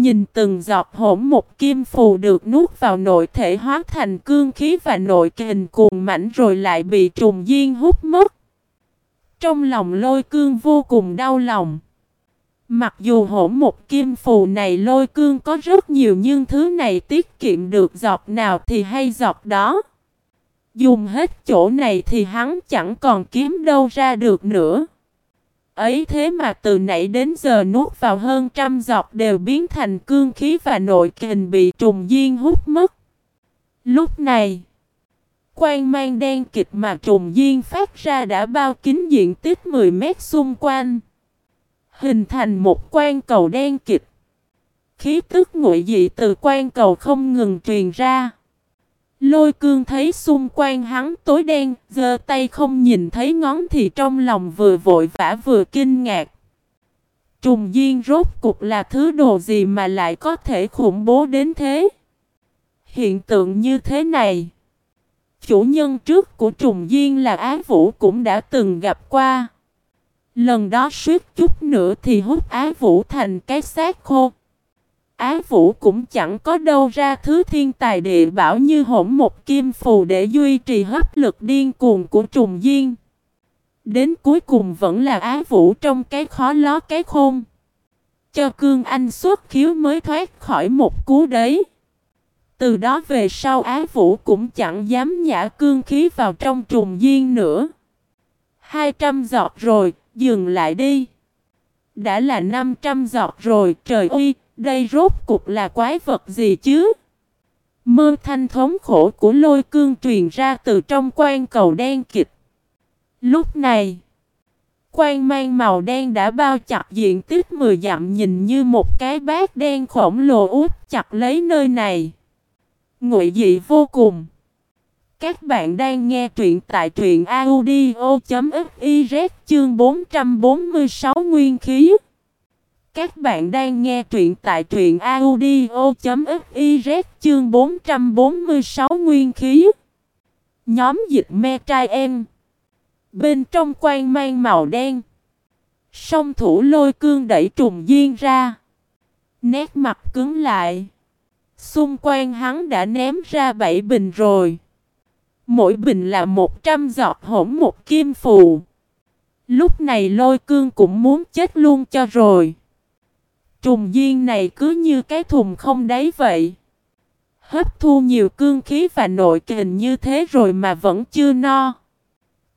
Nhìn từng giọt hỗn một kim phù được nuốt vào nội thể hóa thành cương khí và nội kình cuồng mảnh rồi lại bị trùng duyên hút mất. Trong lòng lôi cương vô cùng đau lòng. Mặc dù hỗn một kim phù này lôi cương có rất nhiều nhưng thứ này tiết kiệm được giọt nào thì hay giọt đó. Dùng hết chỗ này thì hắn chẳng còn kiếm đâu ra được nữa. Ấy thế mà từ nãy đến giờ nuốt vào hơn trăm giọt đều biến thành cương khí và nội kình bị trùng duyên hút mất. Lúc này, quan mang đen kịch mà trùng duyên phát ra đã bao kín diện tích 10 mét xung quanh. Hình thành một quan cầu đen kịch. Khí tức nguội dị từ quan cầu không ngừng truyền ra. Lôi cương thấy xung quanh hắn tối đen, giơ tay không nhìn thấy ngón thì trong lòng vừa vội vã vừa kinh ngạc. Trùng duyên rốt cục là thứ đồ gì mà lại có thể khủng bố đến thế? Hiện tượng như thế này. Chủ nhân trước của trùng duyên là Á Vũ cũng đã từng gặp qua. Lần đó suýt chút nữa thì hút Á Vũ thành cái xác khô. Á Vũ cũng chẳng có đâu ra thứ thiên tài địa bảo như hỗn một kim phù để duy trì hấp lực điên cuồng của trùng duyên. Đến cuối cùng vẫn là Á Vũ trong cái khó ló cái khôn. Cho cương anh xuất khiếu mới thoát khỏi một cú đấy. Từ đó về sau Á Vũ cũng chẳng dám nhả cương khí vào trong trùng duyên nữa. Hai trăm giọt rồi, dừng lại đi. Đã là 500 giọt rồi, trời ơi, đây rốt cục là quái vật gì chứ? Mơ thanh thống khổ của lôi cương truyền ra từ trong quan cầu đen kịch. Lúc này, quan mang màu đen đã bao chặt diện tích 10 dặm nhìn như một cái bát đen khổng lồ út chặt lấy nơi này. Ngụy dị vô cùng. Các bạn đang nghe truyện tại truyện audio.fiz chương 446 nguyên khí. Các bạn đang nghe truyện tại truyện audio.fiz chương 446 nguyên khí. Nhóm dịch me trai em. Bên trong quan mang màu đen. Song thủ lôi cương đẩy trùng duyên ra. Nét mặt cứng lại. Xung quanh hắn đã ném ra bảy bình rồi. Mỗi bình là 100 giọt hỗn một kim phù. Lúc này lôi cương cũng muốn chết luôn cho rồi. Trùng duyên này cứ như cái thùng không đáy vậy. Hấp thu nhiều cương khí và nội kình như thế rồi mà vẫn chưa no.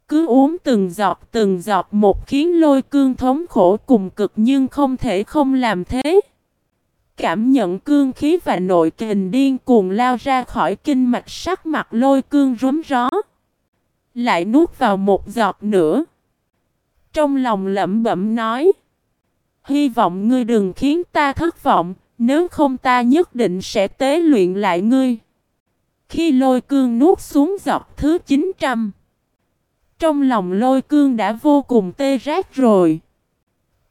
Cứ uống từng giọt từng giọt một khiến lôi cương thống khổ cùng cực nhưng không thể không làm thế. Cảm nhận cương khí và nội kình điên cuồng lao ra khỏi kinh mạch sắc mặt lôi cương rúm ró. Lại nuốt vào một giọt nữa. Trong lòng lẩm bẩm nói. Hy vọng ngươi đừng khiến ta thất vọng, nếu không ta nhất định sẽ tế luyện lại ngươi. Khi lôi cương nuốt xuống dọc thứ 900, trong lòng lôi cương đã vô cùng tê rát rồi.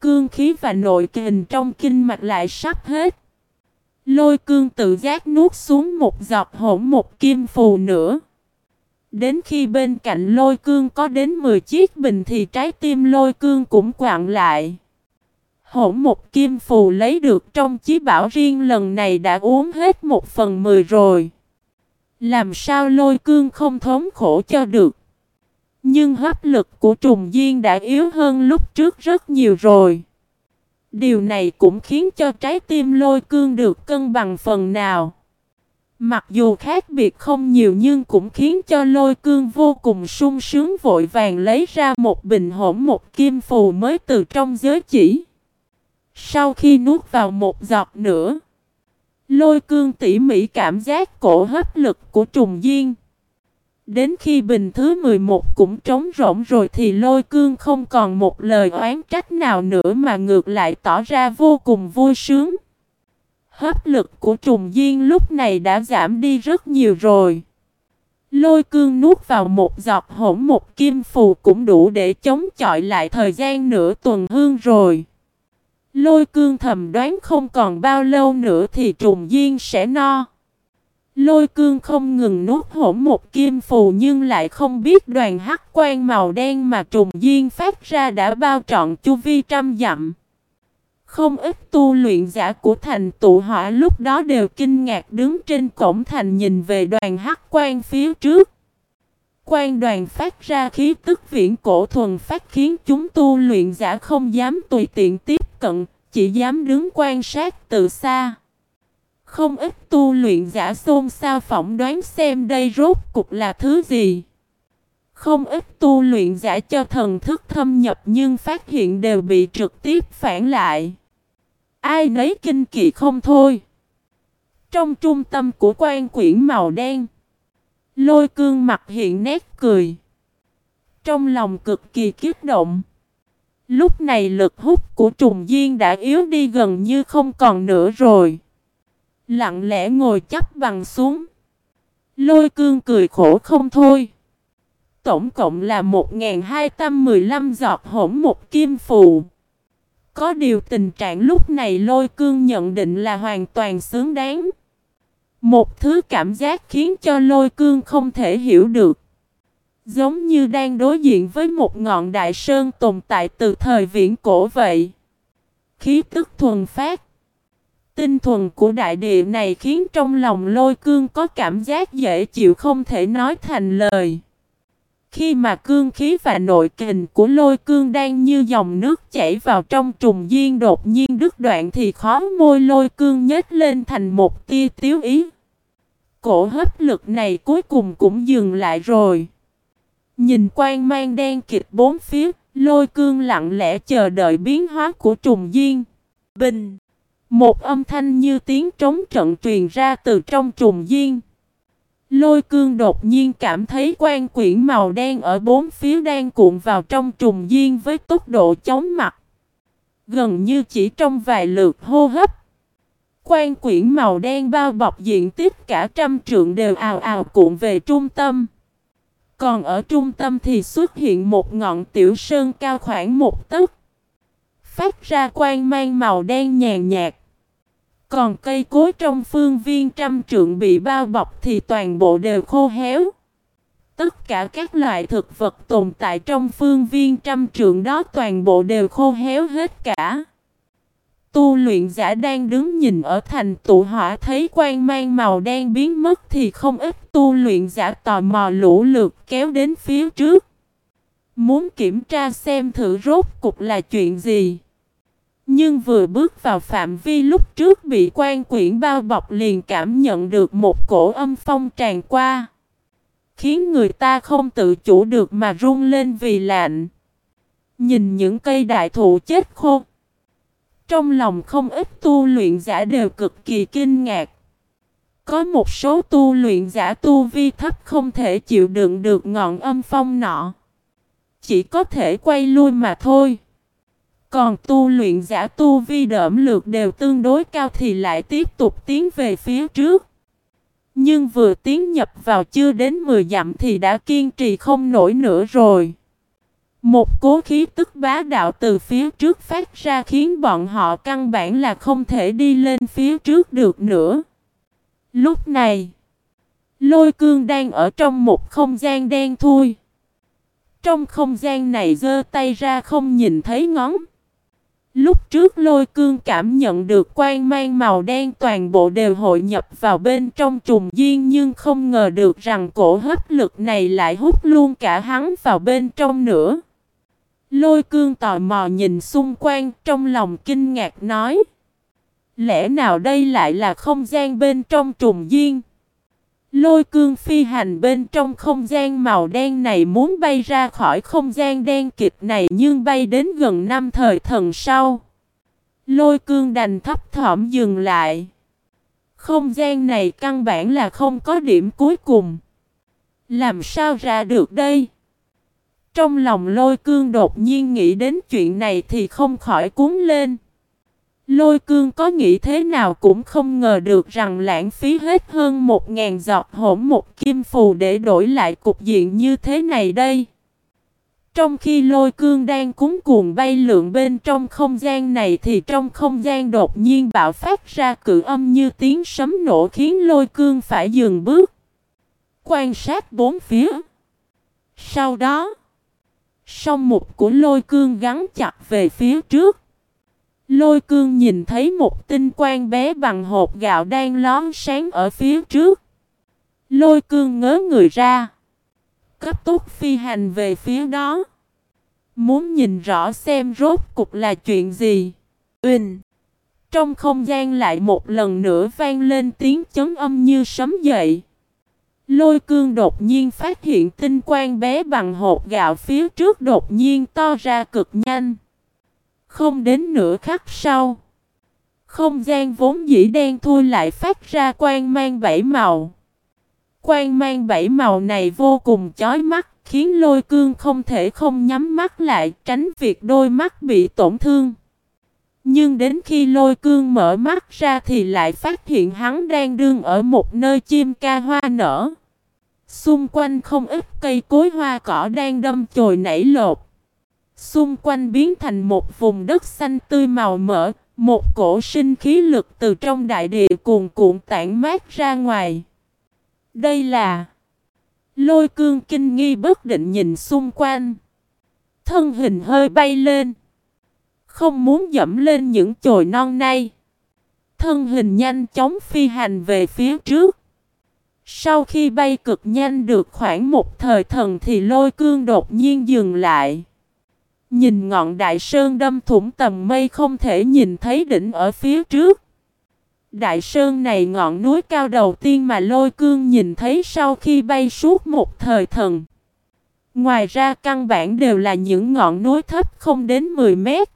Cương khí và nội kình trong kinh mạch lại sắp hết. Lôi cương tự giác nuốt xuống một giọt hỗn một kim phù nữa. Đến khi bên cạnh lôi cương có đến 10 chiếc bình thì trái tim lôi cương cũng quặn lại. Hỗn một kim phù lấy được trong chí bảo riêng lần này đã uống hết một phần mười rồi. Làm sao lôi cương không thống khổ cho được. Nhưng hấp lực của trùng duyên đã yếu hơn lúc trước rất nhiều rồi. Điều này cũng khiến cho trái tim lôi cương được cân bằng phần nào. Mặc dù khác biệt không nhiều nhưng cũng khiến cho lôi cương vô cùng sung sướng vội vàng lấy ra một bình hỗn một kim phù mới từ trong giới chỉ. Sau khi nuốt vào một giọt nữa, lôi cương tỉ mỉ cảm giác cổ hấp lực của trùng duyên. Đến khi bình thứ 11 cũng trống rỗng rồi thì lôi cương không còn một lời oán trách nào nữa mà ngược lại tỏ ra vô cùng vui sướng. Hấp lực của trùng duyên lúc này đã giảm đi rất nhiều rồi. Lôi cương nuốt vào một giọt hỗn một kim phù cũng đủ để chống chọi lại thời gian nửa tuần hương rồi. Lôi cương thầm đoán không còn bao lâu nữa thì trùng duyên sẽ no. Lôi cương không ngừng nuốt hổm một kim phù nhưng lại không biết đoàn hắc quan màu đen mà trùng duyên phát ra đã bao trọn chu vi trăm dặm. Không ít tu luyện giả của thành tụ hỏa lúc đó đều kinh ngạc đứng trên cổng thành nhìn về đoàn hắc quan phía trước. Quan đoàn phát ra khí tức viễn cổ thuần phát khiến chúng tu luyện giả không dám tùy tiện tiếp cận, chỉ dám đứng quan sát từ xa. Không ít tu luyện giả xôn xao phỏng đoán xem đây rốt cục là thứ gì. Không ít tu luyện giả cho thần thức thâm nhập nhưng phát hiện đều bị trực tiếp phản lại. Ai nấy kinh kỳ không thôi. Trong trung tâm của quan quyển màu đen, lôi cương mặt hiện nét cười. Trong lòng cực kỳ kiếp động. Lúc này lực hút của trùng duyên đã yếu đi gần như không còn nữa rồi. Lặng lẽ ngồi chắp bằng xuống. Lôi cương cười khổ không thôi. Tổng cộng là 1215 giọt hỗn một kim phù. Có điều tình trạng lúc này lôi cương nhận định là hoàn toàn xứng đáng. Một thứ cảm giác khiến cho lôi cương không thể hiểu được. Giống như đang đối diện với một ngọn đại sơn tồn tại từ thời viễn cổ vậy. Khí tức thuần phát. Tinh thuần của đại địa này khiến trong lòng lôi cương có cảm giác dễ chịu không thể nói thành lời. Khi mà cương khí và nội kình của lôi cương đang như dòng nước chảy vào trong trùng duyên đột nhiên đứt đoạn thì khó môi lôi cương nhếch lên thành một tia tiếu ý. Cổ hấp lực này cuối cùng cũng dừng lại rồi. Nhìn quan mang đen kịch bốn phía, lôi cương lặng lẽ chờ đợi biến hóa của trùng duyên. Bình! Một âm thanh như tiếng trống trận truyền ra từ trong trùng duyên. Lôi cương đột nhiên cảm thấy quan quyển màu đen ở bốn phía đang cuộn vào trong trùng duyên với tốc độ chóng mặt. Gần như chỉ trong vài lượt hô hấp. Quan quyển màu đen bao bọc diện tích cả trăm trượng đều ào ào cuộn về trung tâm. Còn ở trung tâm thì xuất hiện một ngọn tiểu sơn cao khoảng một tấc. Phát ra quang mang màu đen nhàn nhạt. Còn cây cối trong phương viên trăm trượng bị bao bọc thì toàn bộ đều khô héo. Tất cả các loại thực vật tồn tại trong phương viên trăm trượng đó toàn bộ đều khô héo hết cả. Tu luyện giả đang đứng nhìn ở thành tụ hỏa thấy quang mang màu đen biến mất thì không ít tu luyện giả tò mò lũ lượt kéo đến phía trước. Muốn kiểm tra xem thử rốt cục là chuyện gì. Nhưng vừa bước vào phạm vi lúc trước bị quan quyển bao bọc liền cảm nhận được một cổ âm phong tràn qua. Khiến người ta không tự chủ được mà run lên vì lạnh. Nhìn những cây đại thụ chết khô. Trong lòng không ít tu luyện giả đều cực kỳ kinh ngạc. Có một số tu luyện giả tu vi thấp không thể chịu đựng được ngọn âm phong nọ. Chỉ có thể quay lui mà thôi. Còn tu luyện giả tu vi đỡm lược đều tương đối cao thì lại tiếp tục tiến về phía trước. Nhưng vừa tiến nhập vào chưa đến 10 dặm thì đã kiên trì không nổi nữa rồi. Một cố khí tức bá đạo từ phía trước phát ra khiến bọn họ căn bản là không thể đi lên phía trước được nữa. Lúc này, lôi cương đang ở trong một không gian đen thui. Trong không gian này giơ tay ra không nhìn thấy ngón. Lúc trước lôi cương cảm nhận được quang mang màu đen toàn bộ đều hội nhập vào bên trong trùng duyên nhưng không ngờ được rằng cổ hấp lực này lại hút luôn cả hắn vào bên trong nữa. Lôi cương tò mò nhìn xung quanh, trong lòng kinh ngạc nói. Lẽ nào đây lại là không gian bên trong trùng duyên? Lôi cương phi hành bên trong không gian màu đen này muốn bay ra khỏi không gian đen kịch này nhưng bay đến gần năm thời thần sau. Lôi cương đành thấp thỏm dừng lại. Không gian này căn bản là không có điểm cuối cùng. Làm sao ra được đây? Trong lòng lôi cương đột nhiên nghĩ đến chuyện này thì không khỏi cuốn lên. Lôi cương có nghĩ thế nào cũng không ngờ được rằng lãng phí hết hơn một ngàn giọt hỗn một kim phù để đổi lại cục diện như thế này đây. Trong khi lôi cương đang cúng cuồng bay lượn bên trong không gian này thì trong không gian đột nhiên bạo phát ra cự âm như tiếng sấm nổ khiến lôi cương phải dừng bước. Quan sát bốn phía. Sau đó, song mục của lôi cương gắn chặt về phía trước. Lôi cương nhìn thấy một tinh quang bé bằng hột gạo đang lón sáng ở phía trước. Lôi cương ngớ người ra. Cấp tốc phi hành về phía đó. Muốn nhìn rõ xem rốt cục là chuyện gì. Uỳnh. Trong không gian lại một lần nữa vang lên tiếng chấn âm như sấm dậy. Lôi cương đột nhiên phát hiện tinh quang bé bằng hột gạo phía trước đột nhiên to ra cực nhanh. Không đến nửa khắc sau. Không gian vốn dĩ đen thui lại phát ra quang mang bảy màu. Quang mang bảy màu này vô cùng chói mắt, khiến lôi cương không thể không nhắm mắt lại tránh việc đôi mắt bị tổn thương. Nhưng đến khi lôi cương mở mắt ra thì lại phát hiện hắn đang đương ở một nơi chim ca hoa nở. Xung quanh không ít cây cối hoa cỏ đang đâm chồi nảy lột. Xung quanh biến thành một vùng đất xanh tươi màu mỡ, một cổ sinh khí lực từ trong đại địa cuồn cuộn tản mát ra ngoài. Đây là Lôi cương kinh nghi bất định nhìn xung quanh. Thân hình hơi bay lên. Không muốn dẫm lên những chồi non này, Thân hình nhanh chóng phi hành về phía trước. Sau khi bay cực nhanh được khoảng một thời thần thì lôi cương đột nhiên dừng lại. Nhìn ngọn đại sơn đâm thủng tầm mây không thể nhìn thấy đỉnh ở phía trước. Đại sơn này ngọn núi cao đầu tiên mà lôi cương nhìn thấy sau khi bay suốt một thời thần. Ngoài ra căn bản đều là những ngọn núi thấp không đến 10 mét.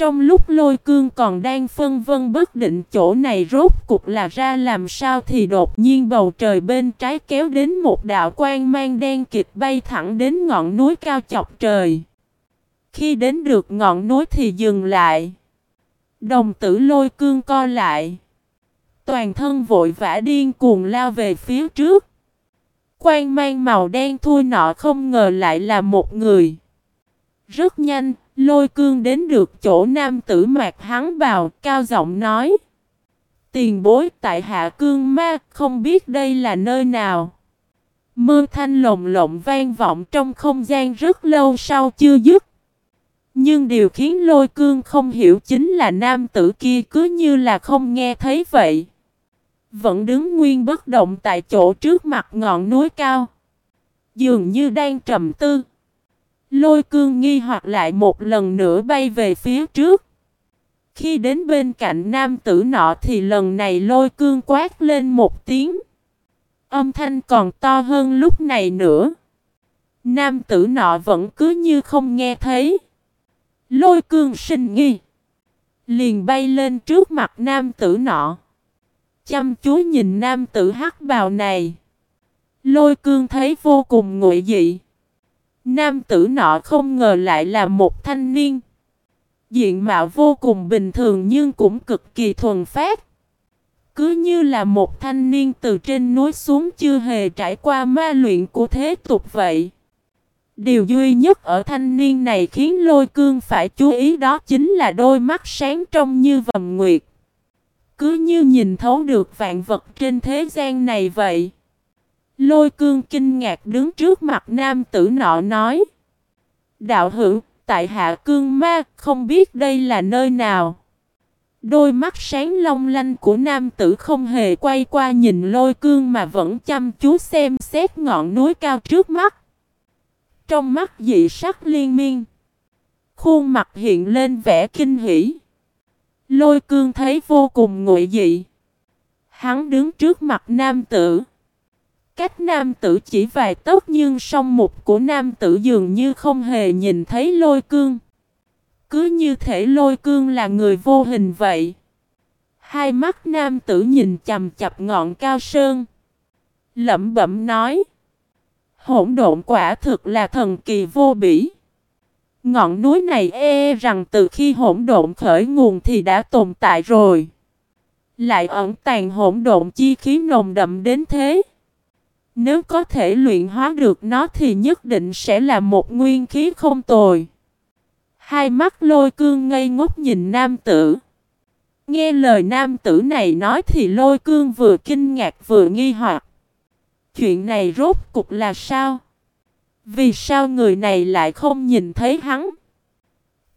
Trong lúc lôi cương còn đang phân vân bất định chỗ này rốt cục là ra làm sao thì đột nhiên bầu trời bên trái kéo đến một đạo quang mang đen kịch bay thẳng đến ngọn núi cao chọc trời. Khi đến được ngọn núi thì dừng lại. Đồng tử lôi cương co lại. Toàn thân vội vã điên cuồng lao về phía trước. Quang mang màu đen thui nọ không ngờ lại là một người. Rất nhanh, lôi cương đến được chỗ nam tử mạc hắn vào, cao giọng nói. Tiền bối tại hạ cương ma, không biết đây là nơi nào. Mơ thanh lồng lộng vang vọng trong không gian rất lâu sau chưa dứt. Nhưng điều khiến lôi cương không hiểu chính là nam tử kia cứ như là không nghe thấy vậy. Vẫn đứng nguyên bất động tại chỗ trước mặt ngọn núi cao. Dường như đang trầm tư. Lôi cương nghi hoặc lại một lần nữa bay về phía trước. Khi đến bên cạnh nam tử nọ thì lần này lôi cương quát lên một tiếng. Âm thanh còn to hơn lúc này nữa. Nam tử nọ vẫn cứ như không nghe thấy. Lôi cương sinh nghi. Liền bay lên trước mặt nam tử nọ. Chăm chú nhìn nam tử hắc bào này. Lôi cương thấy vô cùng nguội dị. Nam tử nọ không ngờ lại là một thanh niên. Diện mạo vô cùng bình thường nhưng cũng cực kỳ thuần phát. Cứ như là một thanh niên từ trên núi xuống chưa hề trải qua ma luyện của thế tục vậy. Điều duy nhất ở thanh niên này khiến lôi cương phải chú ý đó chính là đôi mắt sáng trong như vầm nguyệt. Cứ như nhìn thấu được vạn vật trên thế gian này vậy. Lôi cương kinh ngạc đứng trước mặt nam tử nọ nói. Đạo hữu, tại hạ cương ma, không biết đây là nơi nào. Đôi mắt sáng long lanh của nam tử không hề quay qua nhìn lôi cương mà vẫn chăm chú xem xét ngọn núi cao trước mắt. Trong mắt dị sắc liên miên. Khuôn mặt hiện lên vẻ kinh hỉ. Lôi cương thấy vô cùng ngụy dị. Hắn đứng trước mặt nam tử. Cách nam tử chỉ vài tấc nhưng song mục của nam tử dường như không hề nhìn thấy lôi cương. Cứ như thể lôi cương là người vô hình vậy. Hai mắt nam tử nhìn chầm chập ngọn cao sơn. Lẩm bẩm nói. Hỗn độn quả thực là thần kỳ vô bỉ. Ngọn núi này e, e rằng từ khi hỗn độn khởi nguồn thì đã tồn tại rồi. Lại ẩn tàng hỗn độn chi khí nồng đậm đến thế. Nếu có thể luyện hóa được nó thì nhất định sẽ là một nguyên khí không tồi. Hai mắt lôi cương ngây ngốc nhìn nam tử. Nghe lời nam tử này nói thì lôi cương vừa kinh ngạc vừa nghi hoặc. Chuyện này rốt cục là sao? Vì sao người này lại không nhìn thấy hắn?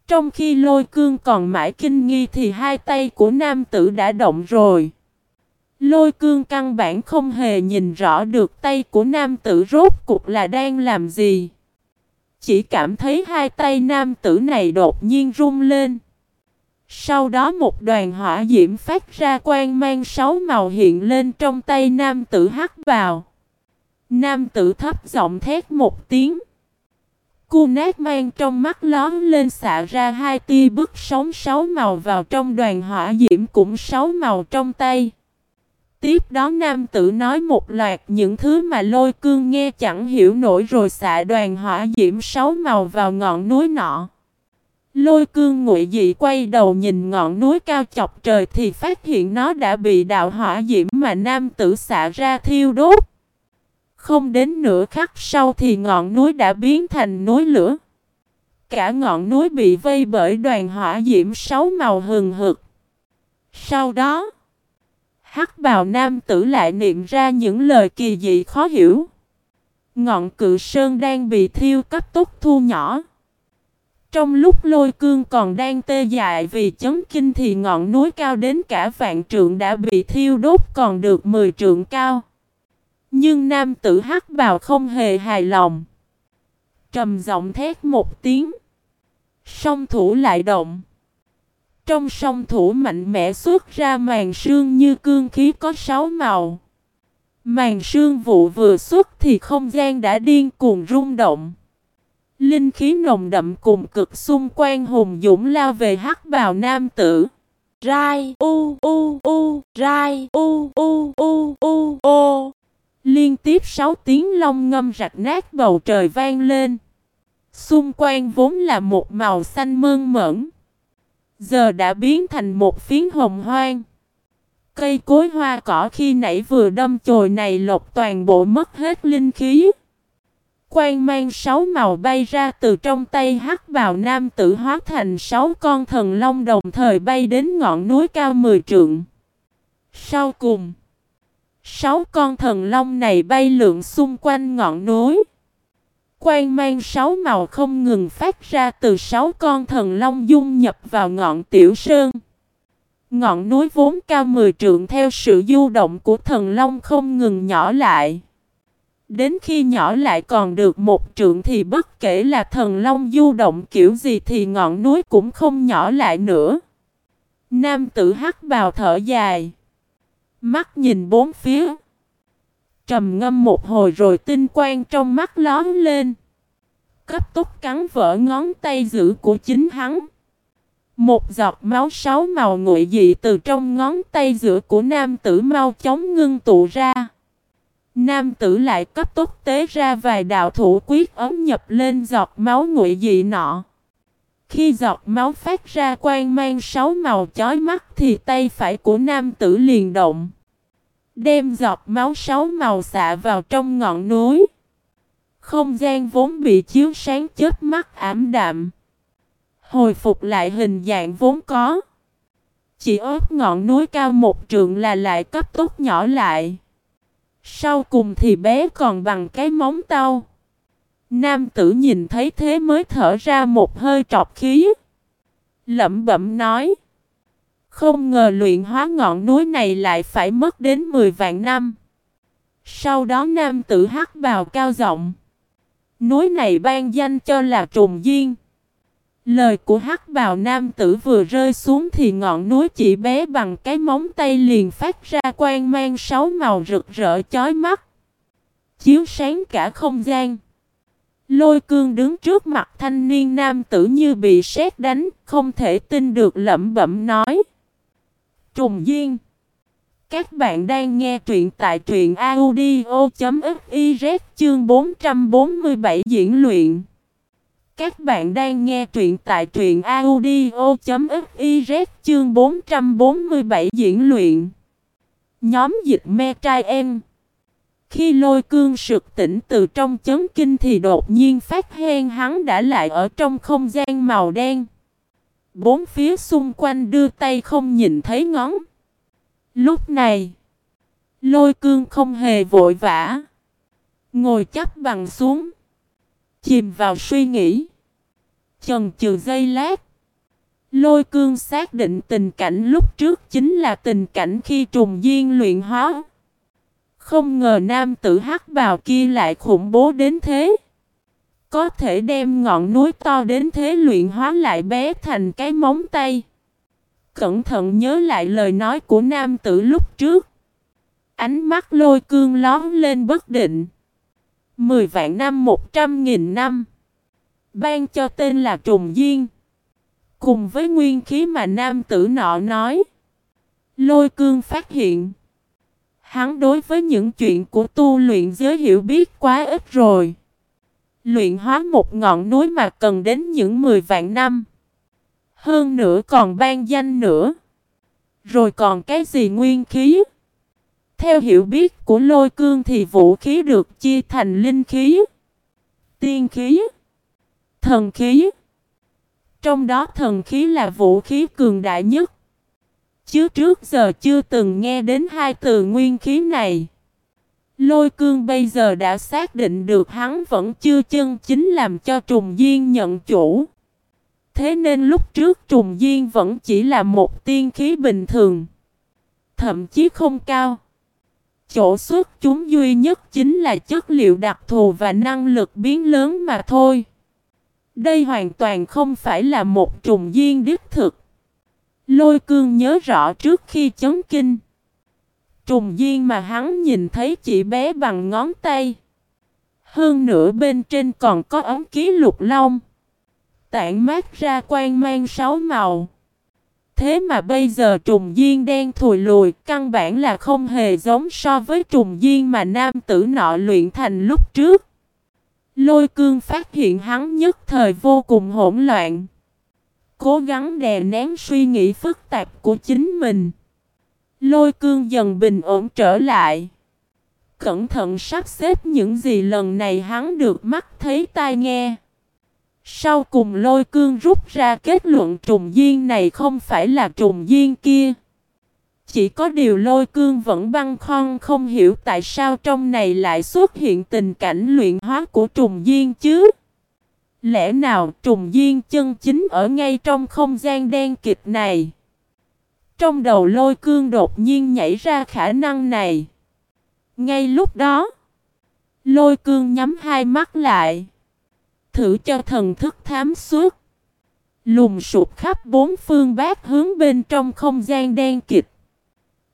Trong khi lôi cương còn mãi kinh nghi thì hai tay của nam tử đã động rồi. Lôi cương căn bản không hề nhìn rõ được tay của nam tử rốt cục là đang làm gì. Chỉ cảm thấy hai tay nam tử này đột nhiên rung lên. Sau đó một đoàn hỏa diễm phát ra quang mang sáu màu hiện lên trong tay nam tử hắt vào. Nam tử thấp giọng thét một tiếng. Cu nát mang trong mắt lón lên xạ ra hai tia bức sóng sáu màu vào trong đoàn hỏa diễm cũng sáu màu trong tay. Tiếp đó nam tử nói một loạt những thứ mà lôi cương nghe chẳng hiểu nổi rồi xạ đoàn hỏa diễm sáu màu vào ngọn núi nọ. Lôi cương ngụy dị quay đầu nhìn ngọn núi cao chọc trời thì phát hiện nó đã bị đạo hỏa diễm mà nam tử xạ ra thiêu đốt. Không đến nửa khắc sau thì ngọn núi đã biến thành núi lửa. Cả ngọn núi bị vây bởi đoàn hỏa diễm sáu màu hừng hực. Sau đó, hắc bào nam tử lại niệm ra những lời kỳ dị khó hiểu. Ngọn cự sơn đang bị thiêu cấp tốc thu nhỏ. Trong lúc lôi cương còn đang tê dại vì chấn kinh thì ngọn núi cao đến cả vạn trượng đã bị thiêu đốt còn được 10 trượng cao. Nhưng nam tử hắc bào không hề hài lòng. Trầm giọng thét một tiếng. Song thủ lại động. Trong song thủ mạnh mẽ xuất ra màn sương như cương khí có sáu màu. Màn sương vụ vừa xuất thì không gian đã điên cuồng rung động. Linh khí nồng đậm cùng cực xung quanh hùng dũng lao về hắc bào nam tử. Rai u u u, rai u u u u o. Liên tiếp sáu tiếng long ngâm rạch nát bầu trời vang lên. Xung quanh vốn là một màu xanh mơn mởn. Giờ đã biến thành một phiến hồng hoang. Cây cối hoa cỏ khi nãy vừa đâm chồi này lột toàn bộ mất hết linh khí. Quang mang sáu màu bay ra từ trong tay hắc vào nam tử hóa thành sáu con thần long đồng thời bay đến ngọn núi cao mười trượng. Sau cùng, sáu con thần long này bay lượn xung quanh ngọn núi. Quang mang sáu màu không ngừng phát ra từ sáu con thần long dung nhập vào ngọn tiểu sơn. Ngọn núi vốn cao mười trượng theo sự du động của thần long không ngừng nhỏ lại. Đến khi nhỏ lại còn được một trượng thì bất kể là thần long du động kiểu gì thì ngọn núi cũng không nhỏ lại nữa. Nam tử hắc bào thở dài. Mắt nhìn bốn phía. Trầm ngâm một hồi rồi tinh quang trong mắt lón lên. Cấp tốc cắn vỡ ngón tay giữ của chính hắn. Một giọt máu sáu màu nguội dị từ trong ngón tay giữa của nam tử mau chóng ngưng tụ ra. Nam tử lại cấp tốc tế ra vài đạo thủ quyết ấm nhập lên giọt máu nguội dị nọ. Khi giọt máu phát ra quang mang sáu màu chói mắt thì tay phải của nam tử liền động. Đem giọt máu sáu màu xạ vào trong ngọn núi. Không gian vốn bị chiếu sáng chết mắt ảm đạm. Hồi phục lại hình dạng vốn có. Chỉ ớt ngọn núi cao một trượng là lại cấp tốc nhỏ lại. Sau cùng thì bé còn bằng cái móng tao. Nam tử nhìn thấy thế mới thở ra một hơi trọc khí. Lẩm bẩm nói. Không ngờ luyện hóa ngọn núi này lại phải mất đến 10 vạn năm. Sau đó nam tử hắc bào cao giọng. Núi này ban danh cho là trùng duyên. Lời của hắc bào nam tử vừa rơi xuống thì ngọn núi chỉ bé bằng cái móng tay liền phát ra quang mang sáu màu rực rỡ chói mắt. Chiếu sáng cả không gian. Lôi cương đứng trước mặt thanh niên nam tử như bị sét đánh, không thể tin được lẩm bẩm nói. Trùng duyên. Các bạn đang nghe truyện tại truyện audio.fiz chương 447 diễn luyện. Các bạn đang nghe truyện tại truyện audio.fiz chương 447 diễn luyện. Nhóm dịch me trai em. Khi lôi cương sực tỉnh từ trong chấn kinh thì đột nhiên phát hen hắn đã lại ở trong không gian màu đen. Bốn phía xung quanh đưa tay không nhìn thấy ngón. Lúc này, lôi cương không hề vội vã. Ngồi chắp bằng xuống. Chìm vào suy nghĩ. Chần chừ giây lát. Lôi cương xác định tình cảnh lúc trước chính là tình cảnh khi trùng duyên luyện hóa. Không ngờ nam tử hắc bào kia lại khủng bố đến thế. Có thể đem ngọn núi to đến thế luyện hóa lại bé thành cái móng tay. Cẩn thận nhớ lại lời nói của nam tử lúc trước. Ánh mắt lôi cương lón lên bất định. Mười vạn năm một trăm nghìn năm. Ban cho tên là Trùng Duyên. Cùng với nguyên khí mà nam tử nọ nói. Lôi cương phát hiện. Hắn đối với những chuyện của tu luyện giới hiểu biết quá ít rồi. Luyện hóa một ngọn núi mà cần đến những 10 vạn năm. Hơn nữa còn ban danh nữa. Rồi còn cái gì nguyên khí? Theo hiểu biết của lôi cương thì vũ khí được chia thành linh khí, tiên khí, thần khí. Trong đó thần khí là vũ khí cường đại nhất. Chứ trước giờ chưa từng nghe đến hai từ nguyên khí này. Lôi cương bây giờ đã xác định được hắn vẫn chưa chân chính làm cho trùng duyên nhận chủ. Thế nên lúc trước trùng duyên vẫn chỉ là một tiên khí bình thường. Thậm chí không cao. Chỗ xuất chúng duy nhất chính là chất liệu đặc thù và năng lực biến lớn mà thôi. Đây hoàn toàn không phải là một trùng duyên đích thực. Lôi cương nhớ rõ trước khi chấn kinh. Trùng duyên mà hắn nhìn thấy chỉ bé bằng ngón tay. Hơn nữa bên trên còn có ống ký lục long. Tản mát ra quang mang sáu màu. Thế mà bây giờ trùng duyên đen thùi lùi, căn bản là không hề giống so với trùng duyên mà nam tử nọ luyện thành lúc trước. Lôi cương phát hiện hắn nhất thời vô cùng hỗn loạn. Cố gắng đè nén suy nghĩ phức tạp của chính mình. Lôi cương dần bình ổn trở lại. Cẩn thận sắp xếp những gì lần này hắn được mắt thấy tai nghe. Sau cùng lôi cương rút ra kết luận trùng duyên này không phải là trùng duyên kia. Chỉ có điều lôi cương vẫn băn khoăn không hiểu tại sao trong này lại xuất hiện tình cảnh luyện hóa của trùng duyên chứ. Lẽ nào trùng duyên chân chính ở ngay trong không gian đen kịch này? Trong đầu lôi cương đột nhiên nhảy ra khả năng này. Ngay lúc đó, lôi cương nhắm hai mắt lại. Thử cho thần thức thám suốt. Lùng sụp khắp bốn phương bát hướng bên trong không gian đen kịch.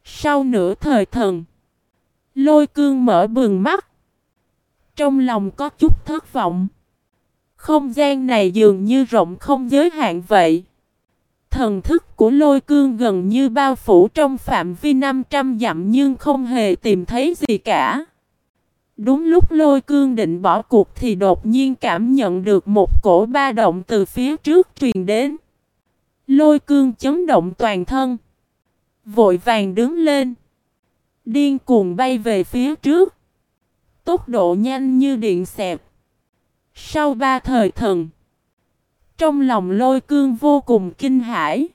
Sau nửa thời thần, lôi cương mở bừng mắt. Trong lòng có chút thất vọng. Không gian này dường như rộng không giới hạn vậy. Thần thức của lôi cương gần như bao phủ trong phạm vi 500 dặm nhưng không hề tìm thấy gì cả. Đúng lúc lôi cương định bỏ cuộc thì đột nhiên cảm nhận được một cổ ba động từ phía trước truyền đến. Lôi cương chấn động toàn thân. Vội vàng đứng lên. Điên cuồng bay về phía trước. Tốc độ nhanh như điện xẹp. Sau ba thời thần. Trong lòng lôi cương vô cùng kinh hãi.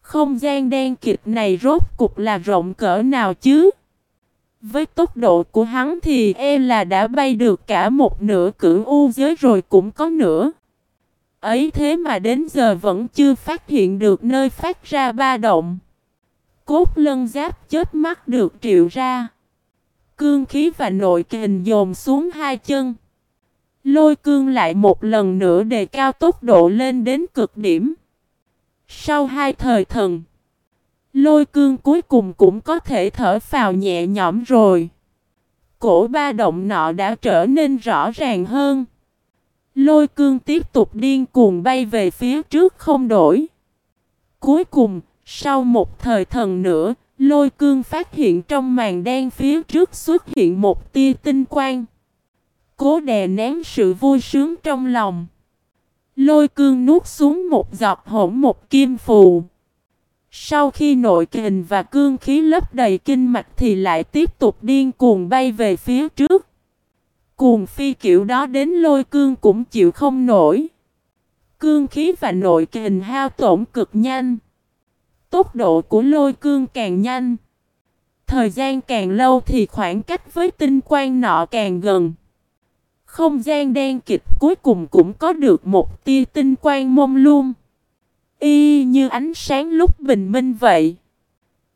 Không gian đen kịch này rốt cục là rộng cỡ nào chứ? Với tốc độ của hắn thì e là đã bay được cả một nửa cửu u giới rồi cũng có nữa. Ấy thế mà đến giờ vẫn chưa phát hiện được nơi phát ra ba động. Cốt lân giáp chết mắt được triệu ra. Cương khí và nội kình dồn xuống hai chân. Lôi cương lại một lần nữa đề cao tốc độ lên đến cực điểm. Sau hai thời thần, lôi cương cuối cùng cũng có thể thở phào nhẹ nhõm rồi. Cổ ba động nọ đã trở nên rõ ràng hơn. Lôi cương tiếp tục điên cuồng bay về phía trước không đổi. Cuối cùng, sau một thời thần nữa, lôi cương phát hiện trong màn đen phía trước xuất hiện một tia tinh quang cố đè nén sự vui sướng trong lòng. Lôi cương nuốt xuống một giọt hỗn một kim phù. Sau khi nội kình và cương khí lấp đầy kinh mạch thì lại tiếp tục điên cuồng bay về phía trước. Cuồng phi kiểu đó đến lôi cương cũng chịu không nổi. Cương khí và nội kình hao tổn cực nhanh. Tốc độ của lôi cương càng nhanh. Thời gian càng lâu thì khoảng cách với tinh quang nọ càng gần. Không gian đen kịch cuối cùng cũng có được một tia tinh quang mông luôn. Y như ánh sáng lúc bình minh vậy.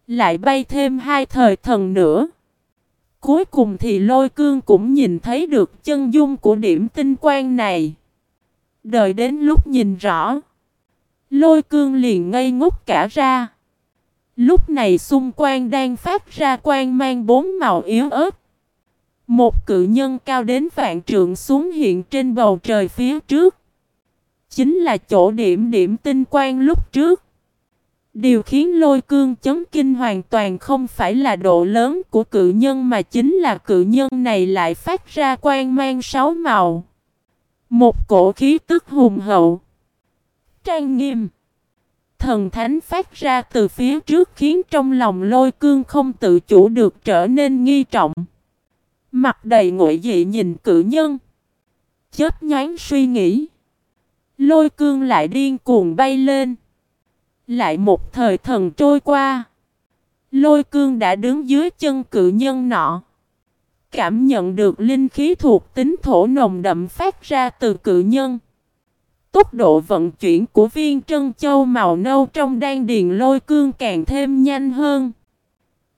Lại bay thêm hai thời thần nữa. Cuối cùng thì lôi cương cũng nhìn thấy được chân dung của điểm tinh quang này. Đợi đến lúc nhìn rõ. Lôi cương liền ngây ngốc cả ra. Lúc này xung quanh đang phát ra quang mang bốn màu yếu ớt. Một cự nhân cao đến vạn trượng xuống hiện trên bầu trời phía trước. Chính là chỗ điểm điểm tinh quang lúc trước. Điều khiến lôi cương chấn kinh hoàn toàn không phải là độ lớn của cự nhân mà chính là cự nhân này lại phát ra quang mang sáu màu. Một cổ khí tức hùng hậu. Trang nghiêm. Thần thánh phát ra từ phía trước khiến trong lòng lôi cương không tự chủ được trở nên nghi trọng. Mặt đầy ngụy dị nhìn cự nhân. Chết nhoáng suy nghĩ. Lôi cương lại điên cuồng bay lên. Lại một thời thần trôi qua. Lôi cương đã đứng dưới chân cự nhân nọ. Cảm nhận được linh khí thuộc tính thổ nồng đậm phát ra từ cự nhân. Tốc độ vận chuyển của viên trân châu màu nâu trong đan điền lôi cương càng thêm nhanh hơn.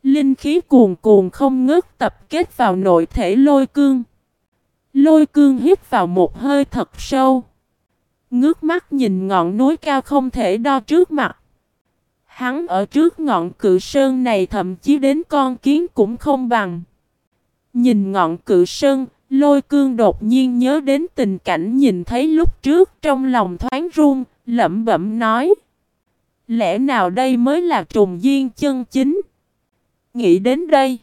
Linh khí cuồn cuồn không ngớt tập kết vào nội thể lôi cương. Lôi cương hít vào một hơi thật sâu. Ngước mắt nhìn ngọn núi cao không thể đo trước mặt. Hắn ở trước ngọn cự sơn này thậm chí đến con kiến cũng không bằng. Nhìn ngọn cự sơn, lôi cương đột nhiên nhớ đến tình cảnh nhìn thấy lúc trước trong lòng thoáng run, lẩm bẩm nói. Lẽ nào đây mới là trùng duyên chân chính? Nghĩ đến đây,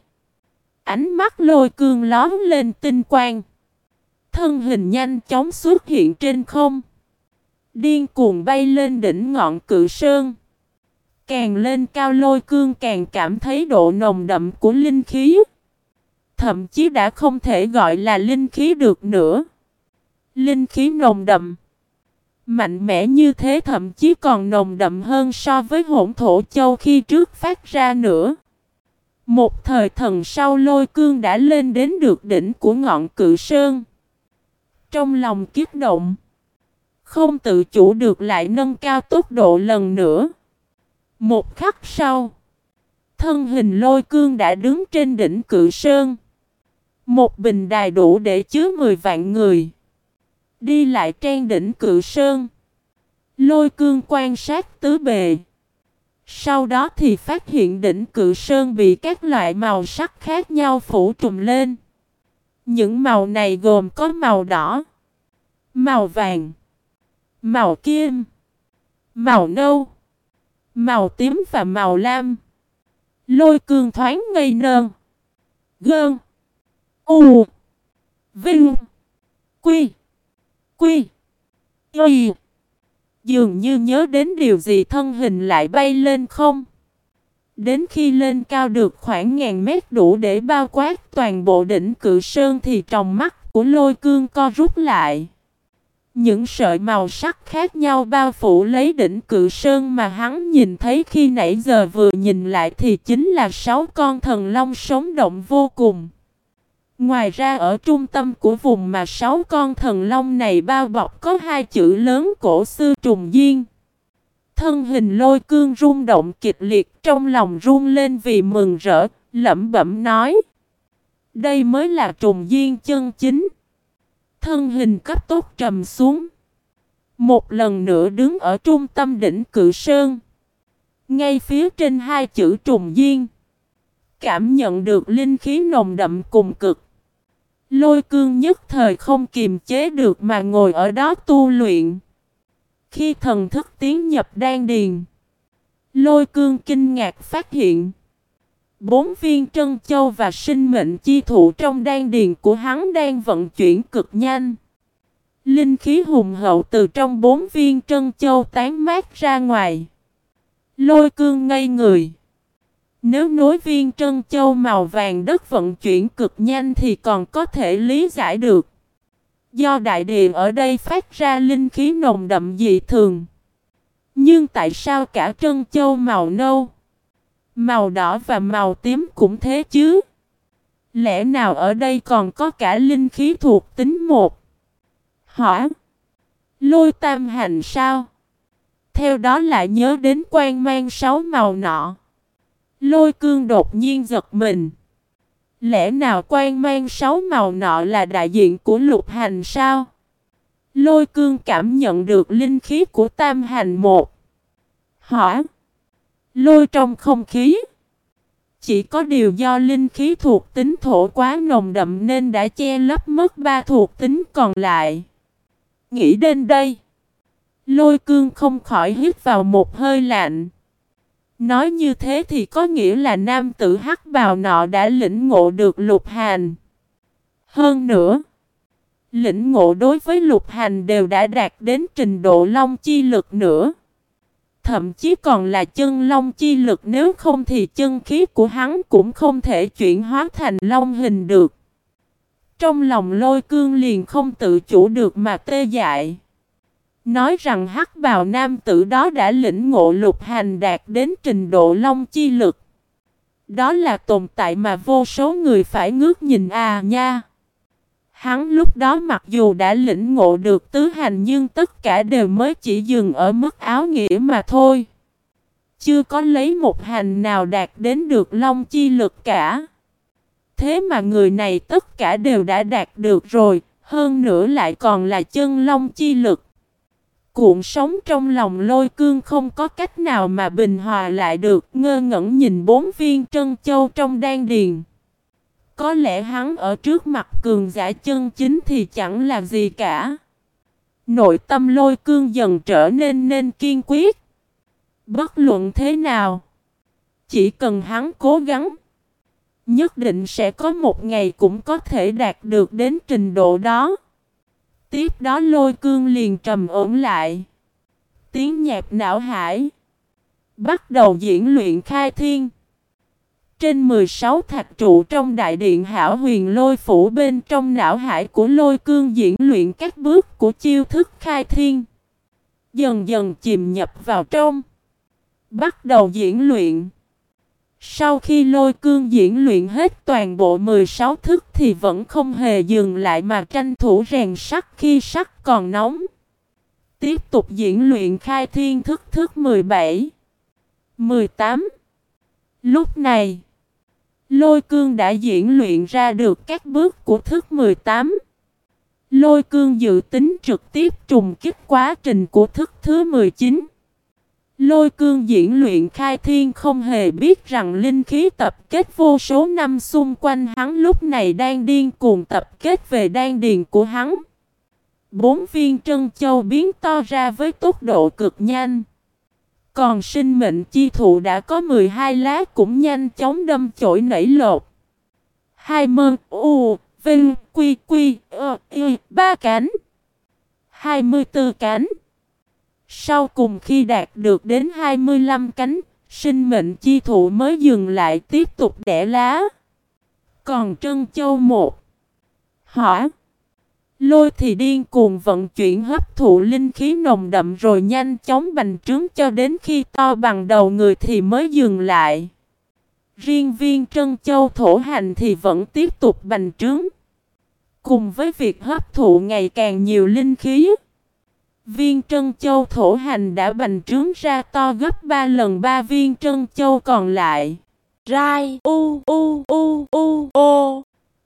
ánh mắt lôi cương lón lên tinh quang. Thân hình nhanh chóng xuất hiện trên không. Điên cuồng bay lên đỉnh ngọn cự sơn. Càng lên cao lôi cương càng cảm thấy độ nồng đậm của linh khí. Thậm chí đã không thể gọi là linh khí được nữa. Linh khí nồng đậm. Mạnh mẽ như thế thậm chí còn nồng đậm hơn so với hỗn thổ châu khi trước phát ra nữa. Một thời thần sau lôi cương đã lên đến được đỉnh của ngọn cự sơn. Trong lòng kiếp động. Không tự chủ được lại nâng cao tốc độ lần nữa. Một khắc sau. Thân hình lôi cương đã đứng trên đỉnh cự sơn. Một bình đài đủ để chứa 10 vạn người. Đi lại trên đỉnh cự sơn. Lôi cương quan sát tứ bề. Sau đó thì phát hiện đỉnh cự sơn bị các loại màu sắc khác nhau phủ trùm lên. Những màu này gồm có màu đỏ, màu vàng, màu kim, màu nâu, màu tím và màu lam. Lôi cương thoáng ngây nơn. Gơn. U. Vinh. Quy. Quy. Y. Dường như nhớ đến điều gì thân hình lại bay lên không. Đến khi lên cao được khoảng ngàn mét đủ để bao quát toàn bộ đỉnh cự sơn thì trong mắt của lôi cương co rút lại. Những sợi màu sắc khác nhau bao phủ lấy đỉnh cự sơn mà hắn nhìn thấy khi nãy giờ vừa nhìn lại thì chính là sáu con thần long sống động vô cùng. Ngoài ra ở trung tâm của vùng mà sáu con thần long này bao bọc có hai chữ lớn cổ sư trùng duyên. Thân hình lôi cương rung động kịch liệt trong lòng run lên vì mừng rỡ, lẩm bẩm nói. Đây mới là trùng duyên chân chính. Thân hình cấp tốt trầm xuống. Một lần nữa đứng ở trung tâm đỉnh cự sơn. Ngay phía trên hai chữ trùng duyên. Cảm nhận được linh khí nồng đậm cùng cực. Lôi cương nhất thời không kiềm chế được mà ngồi ở đó tu luyện. Khi thần thức tiến nhập đan điền, lôi cương kinh ngạc phát hiện. Bốn viên trân châu và sinh mệnh chi thụ trong đan điền của hắn đang vận chuyển cực nhanh. Linh khí hùng hậu từ trong bốn viên trân châu tán mát ra ngoài. Lôi cương ngây người. Nếu nối viên trân châu màu vàng đất vận chuyển cực nhanh thì còn có thể lý giải được. Do đại địa ở đây phát ra linh khí nồng đậm dị thường. Nhưng tại sao cả trân châu màu nâu, màu đỏ và màu tím cũng thế chứ? Lẽ nào ở đây còn có cả linh khí thuộc tính một? Hỏa? Lôi tam hành sao? theo đó lại nhớ đến quan mang sáu màu nọ. Lôi cương đột nhiên giật mình. Lẽ nào quan mang sáu màu nọ là đại diện của lục hành sao? Lôi cương cảm nhận được linh khí của tam hành một. Hỏa. Lôi trong không khí. Chỉ có điều do linh khí thuộc tính thổ quá nồng đậm nên đã che lấp mất ba thuộc tính còn lại. Nghĩ đến đây. Lôi cương không khỏi hít vào một hơi lạnh. Nói như thế thì có nghĩa là nam tử hắc bào nọ đã lĩnh ngộ được lục hành. Hơn nữa, lĩnh ngộ đối với lục hành đều đã đạt đến trình độ long chi lực nữa. Thậm chí còn là chân long chi lực nếu không thì chân khí của hắn cũng không thể chuyển hóa thành long hình được. Trong lòng lôi cương liền không tự chủ được mà tê dại. Nói rằng hắc bào nam tử đó đã lĩnh ngộ lục hành đạt đến trình độ long chi lực. Đó là tồn tại mà vô số người phải ngước nhìn à nha. Hắn lúc đó mặc dù đã lĩnh ngộ được tứ hành nhưng tất cả đều mới chỉ dừng ở mức áo nghĩa mà thôi. Chưa có lấy một hành nào đạt đến được long chi lực cả. Thế mà người này tất cả đều đã đạt được rồi, hơn nữa lại còn là chân long chi lực. Cuộn sống trong lòng lôi cương không có cách nào mà bình hòa lại được, ngơ ngẩn nhìn bốn viên trân châu trong đan điền. Có lẽ hắn ở trước mặt cường giả chân chính thì chẳng là gì cả. Nội tâm lôi cương dần trở nên nên kiên quyết. Bất luận thế nào, chỉ cần hắn cố gắng, nhất định sẽ có một ngày cũng có thể đạt được đến trình độ đó. Tiếp đó lôi cương liền trầm ổn lại. Tiếng nhạc não hải. Bắt đầu diễn luyện khai thiên. Trên 16 thạch trụ trong đại điện hảo huyền lôi phủ bên trong não hải của lôi cương diễn luyện các bước của chiêu thức khai thiên. Dần dần chìm nhập vào trong. Bắt đầu diễn luyện. Sau khi lôi cương diễn luyện hết toàn bộ 16 thức thì vẫn không hề dừng lại mà tranh thủ rèn sắt khi sắt còn nóng. Tiếp tục diễn luyện khai thiên thức thức 17, 18. Lúc này, lôi cương đã diễn luyện ra được các bước của thức 18. Lôi cương dự tính trực tiếp trùng kích quá trình của thức thứ 19. Lôi cương diễn luyện khai thiên không hề biết rằng linh khí tập kết vô số năm xung quanh hắn lúc này đang điên cuồng tập kết về đan điền của hắn. Bốn viên trân châu biến to ra với tốc độ cực nhanh. Còn sinh mệnh chi thụ đã có 12 lá cũng nhanh chóng đâm chổi nảy lột. Hai mơn, u, vinh, quy, quy, ơ, y, ba cánh. 24 cánh. Sau cùng khi đạt được đến 25 cánh, sinh mệnh chi thụ mới dừng lại tiếp tục đẻ lá. Còn Trân Châu một Hỏa Lôi thì điên cuồng vận chuyển hấp thụ linh khí nồng đậm rồi nhanh chóng bành trướng cho đến khi to bằng đầu người thì mới dừng lại. Riêng viên Trân Châu thổ hành thì vẫn tiếp tục bành trướng. Cùng với việc hấp thụ ngày càng nhiều linh khí. Viên trân châu thổ hành đã bành trướng ra to gấp 3 lần ba viên trân châu còn lại. Rai, u u u u, o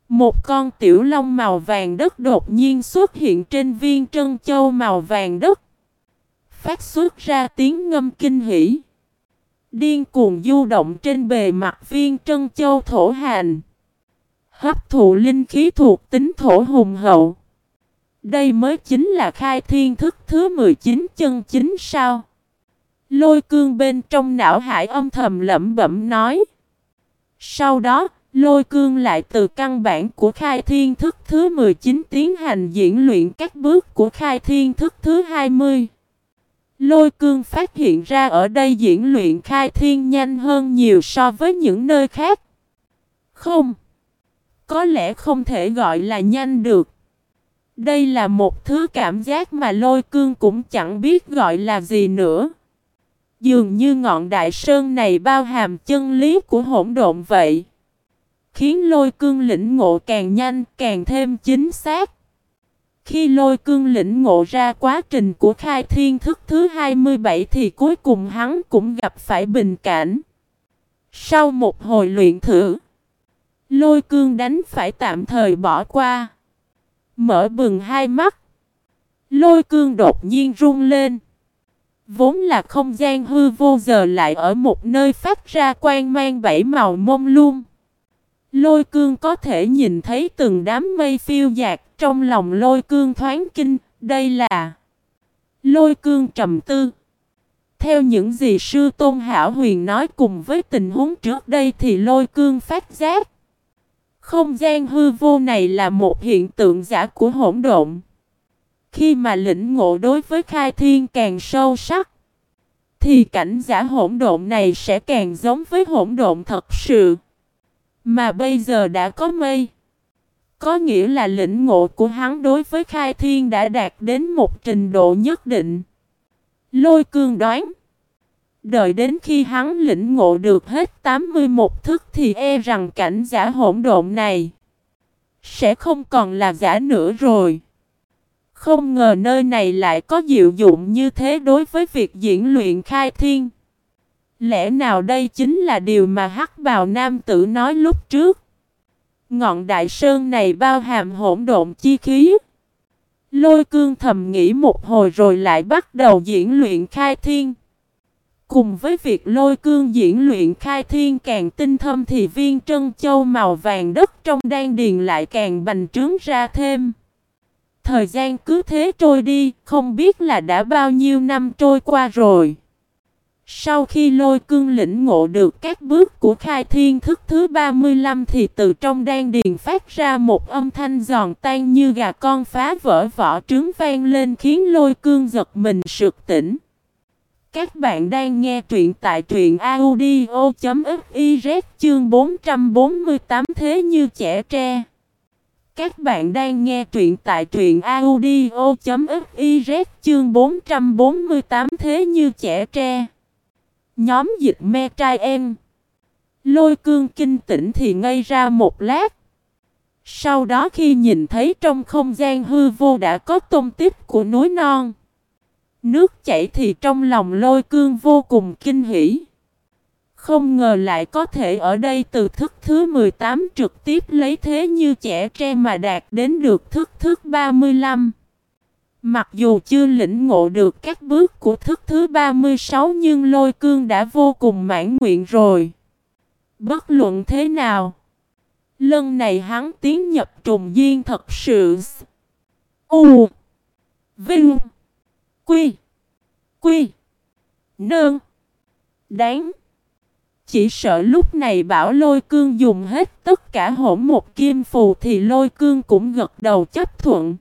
Một con tiểu long màu vàng đất đột nhiên xuất hiện trên viên trân châu màu vàng đất. Phát xuất ra tiếng ngâm kinh hỉ. Điên cuồng du động trên bề mặt viên trân châu thổ hành. Hấp thụ linh khí thuộc tính thổ hùng hậu. Đây mới chính là khai thiên thức thứ 19 chân chính sao? Lôi cương bên trong não hải âm thầm lẩm bẩm nói. Sau đó, lôi cương lại từ căn bản của khai thiên thức thứ 19 tiến hành diễn luyện các bước của khai thiên thức thứ 20. Lôi cương phát hiện ra ở đây diễn luyện khai thiên nhanh hơn nhiều so với những nơi khác. Không. Có lẽ không thể gọi là nhanh được. Đây là một thứ cảm giác mà lôi cương cũng chẳng biết gọi là gì nữa. Dường như ngọn đại sơn này bao hàm chân lý của hỗn độn vậy. Khiến lôi cương lĩnh ngộ càng nhanh càng thêm chính xác. Khi lôi cương lĩnh ngộ ra quá trình của khai thiên thức thứ 27 thì cuối cùng hắn cũng gặp phải bình cảnh. Sau một hồi luyện thử, lôi cương đánh phải tạm thời bỏ qua. Mở bừng hai mắt, lôi cương đột nhiên rung lên. Vốn là không gian hư vô giờ lại ở một nơi phát ra quang mang bảy màu mông lung. Lôi cương có thể nhìn thấy từng đám mây phiêu dạt trong lòng lôi cương thoáng kinh, đây là lôi cương trầm tư. Theo những gì sư Tôn Hảo Huyền nói cùng với tình huống trước đây thì lôi cương phát giác. Không gian hư vô này là một hiện tượng giả của hỗn độn. Khi mà lĩnh ngộ đối với khai thiên càng sâu sắc, thì cảnh giả hỗn độn này sẽ càng giống với hỗn độn thật sự. Mà bây giờ đã có mây. Có nghĩa là lĩnh ngộ của hắn đối với khai thiên đã đạt đến một trình độ nhất định. Lôi cương đoán. Đợi đến khi hắn lĩnh ngộ được hết 81 thức thì e rằng cảnh giả hỗn độn này sẽ không còn là giả nữa rồi. Không ngờ nơi này lại có diệu dụng như thế đối với việc diễn luyện khai thiên. Lẽ nào đây chính là điều mà hắc bào nam tử nói lúc trước? Ngọn đại sơn này bao hàm hỗn độn chi khí. Lôi cương thầm nghĩ một hồi rồi lại bắt đầu diễn luyện khai thiên. Cùng với việc lôi cương diễn luyện khai thiên càng tinh thâm thì viên trân châu màu vàng đất trong đan điền lại càng bành trướng ra thêm. Thời gian cứ thế trôi đi, không biết là đã bao nhiêu năm trôi qua rồi. Sau khi lôi cương lĩnh ngộ được các bước của khai thiên thức thứ 35 thì từ trong đan điền phát ra một âm thanh giòn tan như gà con phá vỡ vỏ trứng vang lên khiến lôi cương giật mình sực tỉnh. Các bạn đang nghe truyện tại truyện audio.fiz chương 448 thế như trẻ tre. Các bạn đang nghe truyện tại truyện audio.fiz chương 448 thế như trẻ tre. Nhóm dịch me trai em. Lôi cương kinh tỉnh thì ngây ra một lát. Sau đó khi nhìn thấy trong không gian hư vô đã có tông tích của núi non. Nước chảy thì trong lòng lôi cương vô cùng kinh hỉ. Không ngờ lại có thể ở đây từ thức thứ 18 trực tiếp lấy thế như trẻ tre mà đạt đến được thức thứ 35. Mặc dù chưa lĩnh ngộ được các bước của thức thứ 36 nhưng lôi cương đã vô cùng mãn nguyện rồi. Bất luận thế nào. Lần này hắn tiến nhập trùng duyên thật sự. U. Vinh. Quy. Quy. Nương. Đáng. Chỉ sợ lúc này bảo lôi cương dùng hết tất cả hỗn một kim phù thì lôi cương cũng gật đầu chấp thuận.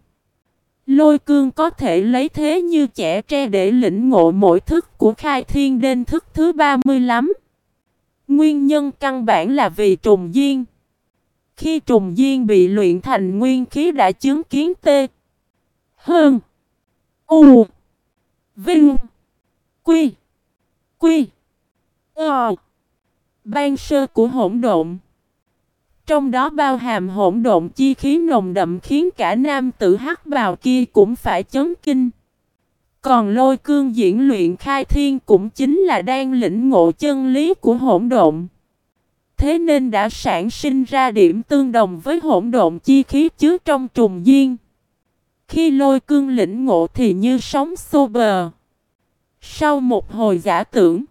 Lôi cương có thể lấy thế như trẻ tre để lĩnh ngộ mỗi thức của khai thiên đến thức thứ 35. Nguyên nhân căn bản là vì trùng duyên. Khi trùng duyên bị luyện thành nguyên khí đã chứng kiến tê. Hơn. U. Vinh. Quy. Quy. Ờ. Ban sơ của hỗn độn. Trong đó bao hàm hỗn độn chi khí nồng đậm khiến cả nam tử hắc bào kia cũng phải chấn kinh. Còn lôi cương diễn luyện khai thiên cũng chính là đang lĩnh ngộ chân lý của hỗn độn. Thế nên đã sản sinh ra điểm tương đồng với hỗn độn chi khí chứa trong trùng duyên. Khi lôi cương lĩnh ngộ thì như sóng xô bờ. Sau một hồi giả tưởng,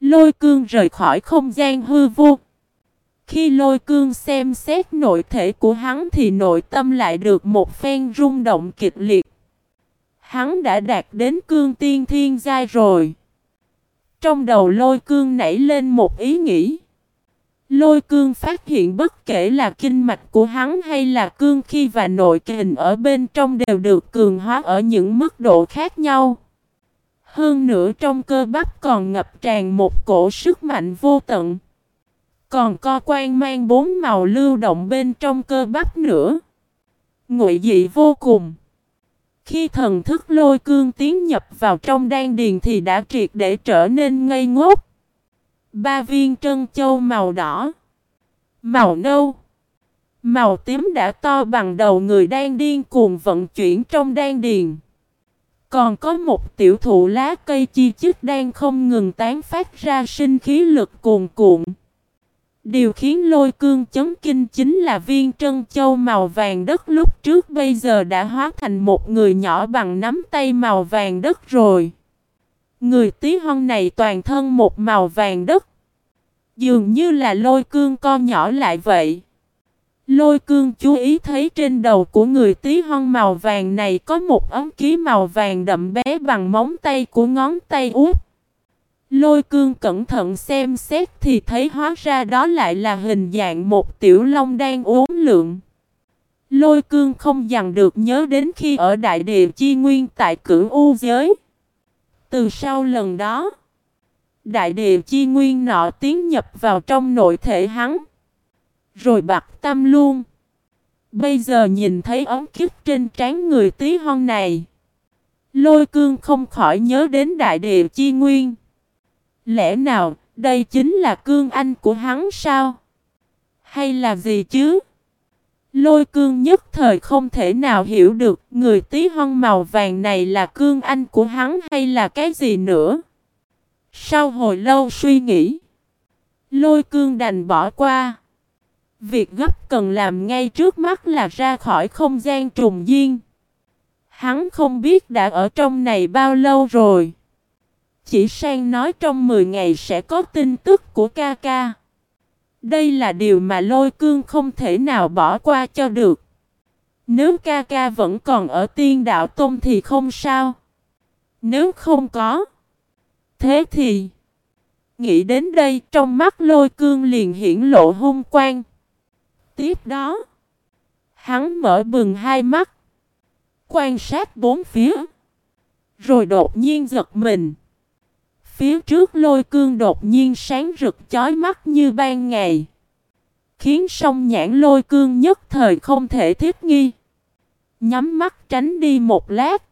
lôi cương rời khỏi không gian hư vô, khi lôi cương xem xét nội thể của hắn thì nội tâm lại được một phen rung động kịch liệt. Hắn đã đạt đến cương tiên thiên giai rồi. Trong đầu lôi cương nảy lên một ý nghĩ. Lôi cương phát hiện bất kể là kinh mạch của hắn hay là cương khi và nội kình ở bên trong đều được cường hóa ở những mức độ khác nhau. Hơn nữa trong cơ bắp còn ngập tràn một cổ sức mạnh vô tận. Còn co quan mang bốn màu lưu động bên trong cơ bắp nữa. Ngụy dị vô cùng. Khi thần thức lôi cương tiến nhập vào trong đan điền thì đã triệt để trở nên ngây ngốc. Ba viên trân châu màu đỏ, màu nâu, Màu tím đã to bằng đầu người đang điên cuồng vận chuyển trong đan điền. Còn có một tiểu thụ lá cây chi chít đang không ngừng tán phát ra sinh khí lực cuồn cuộn. Điều khiến lôi cương chấn kinh chính là viên trân châu màu vàng đất lúc trước bây giờ đã hóa thành một người nhỏ bằng nắm tay màu vàng đất rồi. Người tí hon này toàn thân một màu vàng đất. Dường như là lôi cương con nhỏ lại vậy. Lôi cương chú ý thấy trên đầu của người tí hon màu vàng này có một ống ký màu vàng đậm bé bằng móng tay của ngón tay út. Lôi cương cẩn thận xem xét thì thấy hóa ra đó lại là hình dạng một tiểu long đang uống lượng. Lôi cương không dằn được nhớ đến khi ở đại địa chi nguyên tại cửu u giới. Từ sau lần đó, đại địa chi nguyên nọ tiến nhập vào trong nội thể hắn. Rồi bạc tâm luôn. Bây giờ nhìn thấy ống kiếp trên trán người tí hon này. Lôi cương không khỏi nhớ đến đại địa chi nguyên. Lẽ nào đây chính là cương anh của hắn sao? Hay là gì chứ? Lôi cương nhất thời không thể nào hiểu được người tí hon màu vàng này là cương anh của hắn hay là cái gì nữa. Sau hồi lâu suy nghĩ, lôi cương đành bỏ qua. Việc gấp cần làm ngay trước mắt là ra khỏi không gian trùng duyên. Hắn không biết đã ở trong này bao lâu rồi. Chỉ sang nói trong 10 ngày sẽ có tin tức của ca ca. Đây là điều mà lôi cương không thể nào bỏ qua cho được. Nếu ca ca vẫn còn ở tiên đạo tôn thì không sao. Nếu không có. Thế thì. Nghĩ đến đây trong mắt lôi cương liền hiển lộ hung quang. Tiếp đó. Hắn mở bừng hai mắt. Quan sát bốn phía. Rồi đột nhiên giật mình. Phía trước lôi cương đột nhiên sáng rực chói mắt như ban ngày. Khiến sông nhãn lôi cương nhất thời không thể thiết nghi. Nhắm mắt tránh đi một lát.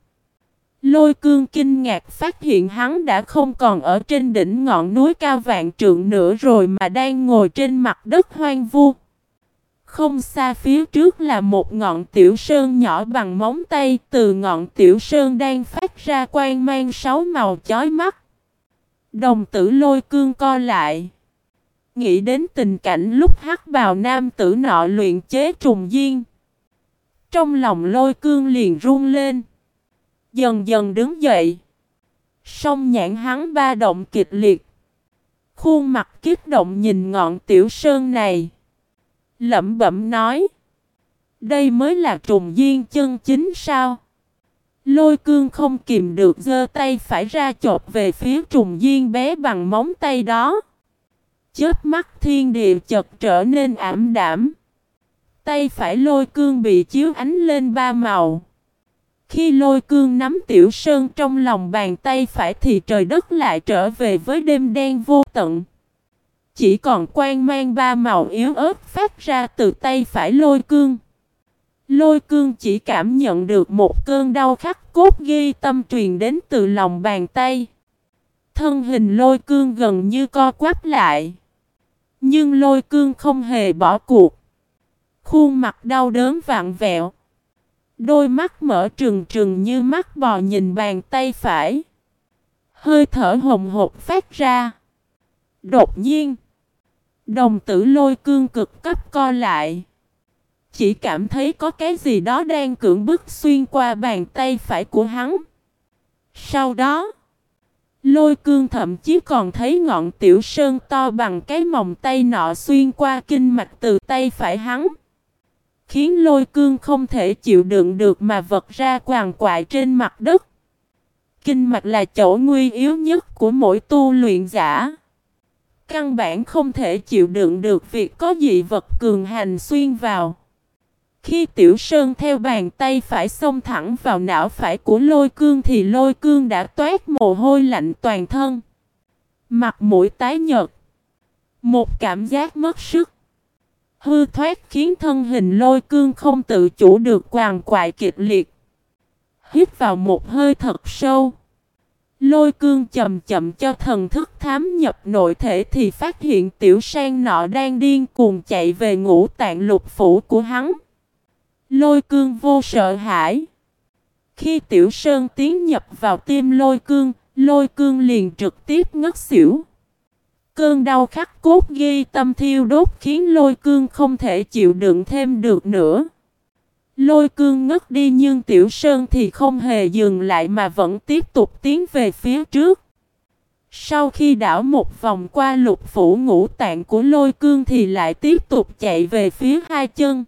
Lôi cương kinh ngạc phát hiện hắn đã không còn ở trên đỉnh ngọn núi cao vạn trượng nữa rồi mà đang ngồi trên mặt đất hoang vu. Không xa phía trước là một ngọn tiểu sơn nhỏ bằng móng tay, từ ngọn tiểu sơn đang phát ra quang mang sáu màu chói mắt. Đồng tử lôi cương co lại. Nghĩ đến tình cảnh lúc hắc bào nam tử nọ luyện chế trùng duyên. Trong lòng lôi cương liền run lên. Dần dần đứng dậy. Song nhãn hắn ba động kịch liệt. Khuôn mặt kích động nhìn ngọn tiểu sơn này. Lẩm bẩm nói. Đây mới là trùng duyên chân chính sao? Lôi cương không kìm được giơ tay phải ra chộp về phía trùng duyên bé bằng móng tay đó. Chớp mắt thiên địa chật trở nên ảm đảm. Tay phải lôi cương bị chiếu ánh lên ba màu. Khi lôi cương nắm tiểu sơn trong lòng bàn tay phải thì trời đất lại trở về với đêm đen vô tận. Chỉ còn quang mang ba màu yếu ớt phát ra từ tay phải lôi cương. Lôi cương chỉ cảm nhận được một cơn đau khắc cốt ghi tâm truyền đến từ lòng bàn tay. Thân hình lôi cương gần như co quắp lại. Nhưng lôi cương không hề bỏ cuộc. Khuôn mặt đau đớn vạn vẹo. Đôi mắt mở trừng trừng như mắt bò nhìn bàn tay phải. Hơi thở hồng hộp phát ra. Đột nhiên. Đồng tử lôi cương cực cấp co lại. Chỉ cảm thấy có cái gì đó đang cưỡng bức xuyên qua bàn tay phải của hắn. Sau đó, lôi cương thậm chí còn thấy ngọn tiểu sơn to bằng cái mỏng tay nọ xuyên qua kinh mạch từ tay phải hắn. Khiến lôi cương không thể chịu đựng được mà vật ra quàng quại trên mặt đất. Kinh mạch là chỗ nguy yếu nhất của mỗi tu luyện giả. Căn bản không thể chịu đựng được việc có dị vật cường hành xuyên vào. Khi Tiểu Sơn theo bàn tay phải xông thẳng vào não phải của lôi cương thì lôi cương đã toát mồ hôi lạnh toàn thân. Mặt mũi tái nhợt. Một cảm giác mất sức. Hư thoát khiến thân hình lôi cương không tự chủ được quàng quại kịch liệt. Hít vào một hơi thật sâu. Lôi cương chậm chậm cho thần thức thám nhập nội thể thì phát hiện tiểu sang nọ đang điên cuồng chạy về ngũ tạng lục phủ của hắn. Lôi cương vô sợ hãi. Khi tiểu sơn tiến nhập vào tim lôi cương, lôi cương liền trực tiếp ngất xỉu. Cơn đau khắc cốt ghi tâm thiêu đốt khiến lôi cương không thể chịu đựng thêm được nữa. Lôi cương ngất đi nhưng tiểu sơn thì không hề dừng lại mà vẫn tiếp tục tiến về phía trước. Sau khi đảo một vòng qua lục phủ ngũ tạng của lôi cương thì lại tiếp tục chạy về phía hai chân.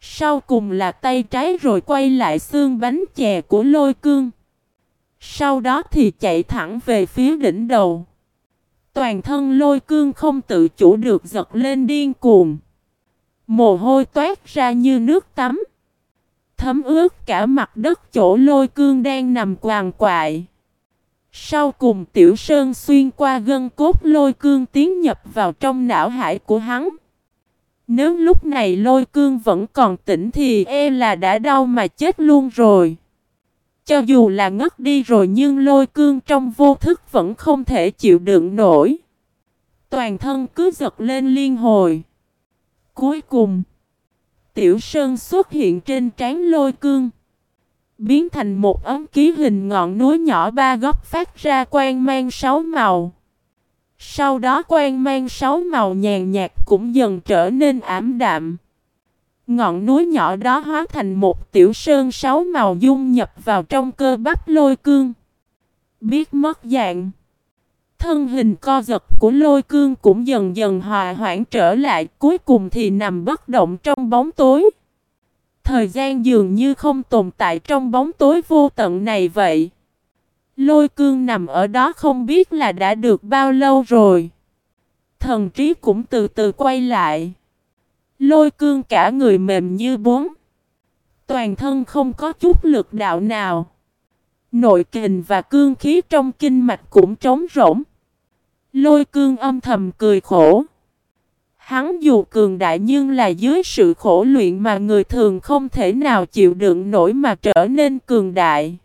Sau cùng là tay trái rồi quay lại xương bánh chè của lôi cương. Sau đó thì chạy thẳng về phía đỉnh đầu. Toàn thân lôi cương không tự chủ được giật lên điên cuồng. Mồ hôi toát ra như nước tắm. Thấm ướt cả mặt đất chỗ lôi cương đang nằm quàng quại. Sau cùng tiểu sơn xuyên qua gân cốt lôi cương tiến nhập vào trong não hải của hắn. Nếu lúc này lôi cương vẫn còn tỉnh thì e là đã đau mà chết luôn rồi. Cho dù là ngất đi rồi nhưng lôi cương trong vô thức vẫn không thể chịu đựng nổi. Toàn thân cứ giật lên liên hồi. Cuối cùng, tiểu sơn xuất hiện trên trán lôi cương. Biến thành một ấm ký hình ngọn núi nhỏ ba góc phát ra quang mang sáu màu. Sau đó quang mang sáu màu nhàn nhạt cũng dần trở nên ảm đạm. Ngọn núi nhỏ đó hóa thành một tiểu sơn sáu màu dung nhập vào trong cơ bắp lôi cương. Biết mất dạng. Thân hình co giật của lôi cương cũng dần dần hòa hoãn trở lại, cuối cùng thì nằm bất động trong bóng tối. Thời gian dường như không tồn tại trong bóng tối vô tận này vậy. Lôi cương nằm ở đó không biết là đã được bao lâu rồi. Thần trí cũng từ từ quay lại. Lôi cương cả người mềm như bốn. Toàn thân không có chút lực đạo nào. Nội kình và cương khí trong kinh mạch cũng trống rỗng. Lôi cương âm thầm cười khổ. Hắn dù cường đại nhưng là dưới sự khổ luyện mà người thường không thể nào chịu đựng nổi mà trở nên cường đại.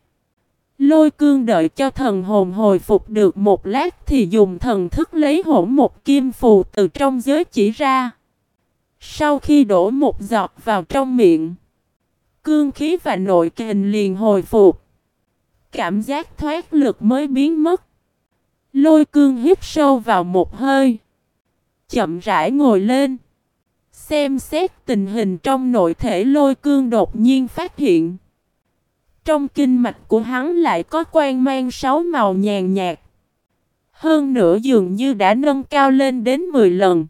Lôi cương đợi cho thần hồn hồi phục được một lát thì dùng thần thức lấy hỗn một kim phù từ trong giới chỉ ra. Sau khi đổ một giọt vào trong miệng, cương khí và nội kình liền hồi phục. Cảm giác thoát lực mới biến mất. Lôi cương hít sâu vào một hơi. Chậm rãi ngồi lên. Xem xét tình hình trong nội thể lôi cương đột nhiên phát hiện. Trong kinh mạch của hắn lại có quan mang sáu màu nhàn nhạt. Hơn nữa dường như đã nâng cao lên đến 10 lần.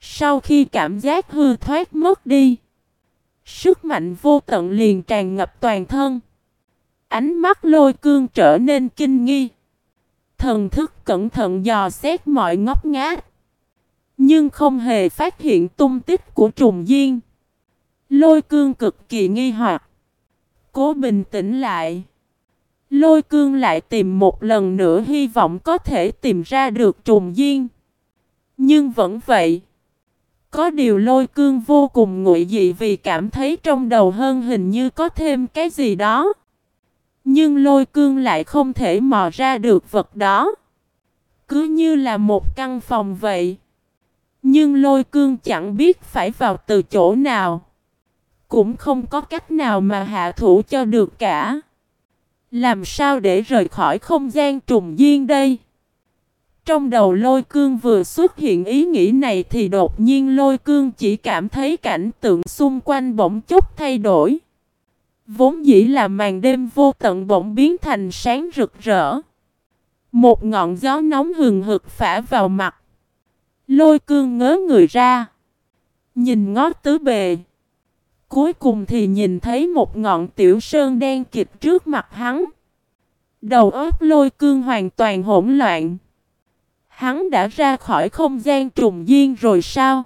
Sau khi cảm giác hư thoát mất đi, sức mạnh vô tận liền tràn ngập toàn thân. Ánh mắt lôi cương trở nên kinh nghi. Thần thức cẩn thận dò xét mọi ngóc ngách. Nhưng không hề phát hiện tung tích của trùng duyên. Lôi cương cực kỳ nghi hoặc. Cố bình tĩnh lại. Lôi cương lại tìm một lần nữa, hy vọng có thể tìm ra được trùng duyên. Nhưng vẫn vậy. Có điều lôi cương vô cùng nguội dị vì cảm thấy trong đầu hơn hình như có thêm cái gì đó. Nhưng lôi cương lại không thể mò ra được vật đó. Cứ như là một căn phòng vậy. Nhưng lôi cương chẳng biết phải vào từ chỗ nào. Cũng không có cách nào mà hạ thủ cho được cả. Làm sao để rời khỏi không gian trùng duyên đây? Trong đầu lôi cương vừa xuất hiện ý nghĩ này thì đột nhiên lôi cương chỉ cảm thấy cảnh tượng xung quanh bỗng chốc thay đổi. Vốn dĩ là màn đêm vô tận bỗng biến thành sáng rực rỡ. Một ngọn gió nóng hừng hực phả vào mặt. Lôi cương ngớ người ra. Nhìn ngó tứ bề. Cuối cùng thì nhìn thấy một ngọn tiểu sơn đen kịch trước mặt hắn. Đầu óc lôi cương hoàn toàn hỗn loạn. Hắn đã ra khỏi không gian trùng duyên rồi sao?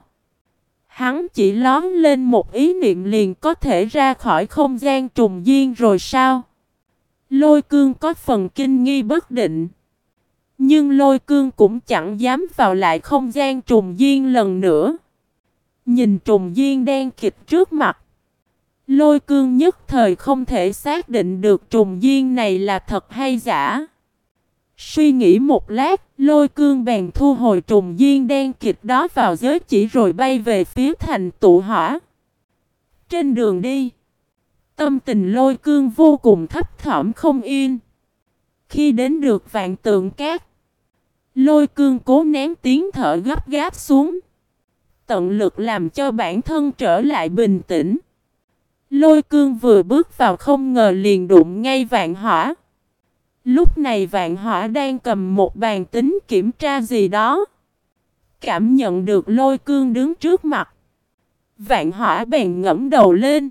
Hắn chỉ lón lên một ý niệm liền có thể ra khỏi không gian trùng duyên rồi sao? Lôi cương có phần kinh nghi bất định. Nhưng lôi cương cũng chẳng dám vào lại không gian trùng duyên lần nữa. Nhìn trùng duyên đen kịch trước mặt. Lôi cương nhất thời không thể xác định được trùng duyên này là thật hay giả. Suy nghĩ một lát, lôi cương bèn thu hồi trùng duyên đen kịch đó vào giới chỉ rồi bay về phía thành tụ hỏa. Trên đường đi, tâm tình lôi cương vô cùng thấp thỏm không yên. Khi đến được vạn tượng cát, lôi cương cố nén tiếng thở gấp gáp xuống. Tận lực làm cho bản thân trở lại bình tĩnh. Lôi cương vừa bước vào không ngờ liền đụng ngay vạn hỏa. Lúc này vạn hỏa đang cầm một bàn tính kiểm tra gì đó. Cảm nhận được lôi cương đứng trước mặt. Vạn hỏa bèn ngẫm đầu lên.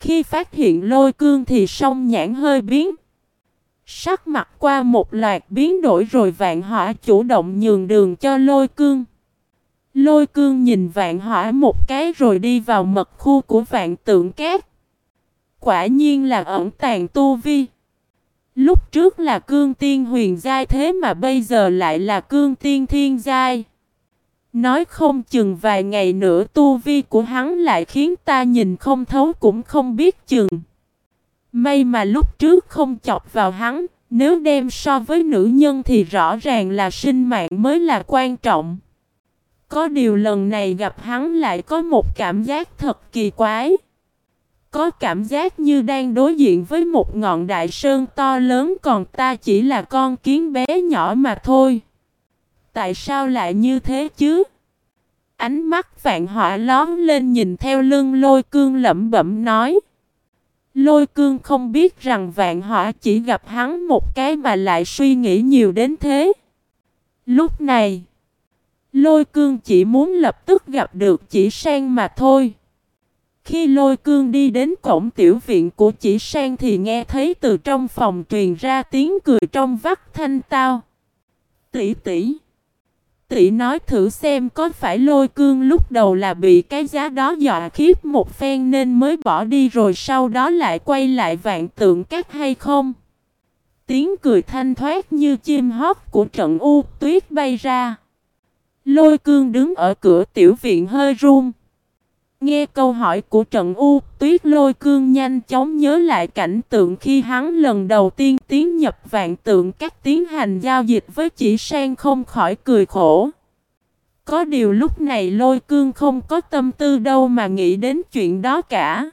Khi phát hiện lôi cương thì song nhãn hơi biến. Sắc mặt qua một loạt biến đổi rồi vạn hỏa chủ động nhường đường cho lôi cương. Lôi cương nhìn vạn hỏa một cái rồi đi vào mật khu của vạn tượng cát. Quả nhiên là ẩn tàng tu vi. Lúc trước là cương tiên huyền giai thế mà bây giờ lại là cương tiên thiên giai. Nói không chừng vài ngày nữa tu vi của hắn lại khiến ta nhìn không thấu cũng không biết chừng. May mà lúc trước không chọc vào hắn, nếu đem so với nữ nhân thì rõ ràng là sinh mạng mới là quan trọng. Có điều lần này gặp hắn lại có một cảm giác thật kỳ quái. Có cảm giác như đang đối diện với một ngọn đại sơn to lớn còn ta chỉ là con kiến bé nhỏ mà thôi. Tại sao lại như thế chứ? Ánh mắt vạn họa lón lên nhìn theo lưng lôi cương lẩm bẩm nói. Lôi cương không biết rằng vạn họa chỉ gặp hắn một cái mà lại suy nghĩ nhiều đến thế. Lúc này, lôi cương chỉ muốn lập tức gặp được chỉ sang mà thôi. Khi lôi cương đi đến cổng tiểu viện của chỉ sang thì nghe thấy từ trong phòng truyền ra tiếng cười trong vắt thanh tao. Tỷ tỷ. Tỷ nói thử xem có phải lôi cương lúc đầu là bị cái giá đó dọa khiếp một phen nên mới bỏ đi rồi sau đó lại quay lại vạn tượng các hay không? Tiếng cười thanh thoát như chim hót của trận u tuyết bay ra. Lôi cương đứng ở cửa tiểu viện hơi run. Nghe câu hỏi của Trần U, tuyết lôi cương nhanh chóng nhớ lại cảnh tượng khi hắn lần đầu tiên tiến nhập vạn tượng các tiến hành giao dịch với chỉ sang không khỏi cười khổ. Có điều lúc này lôi cương không có tâm tư đâu mà nghĩ đến chuyện đó cả.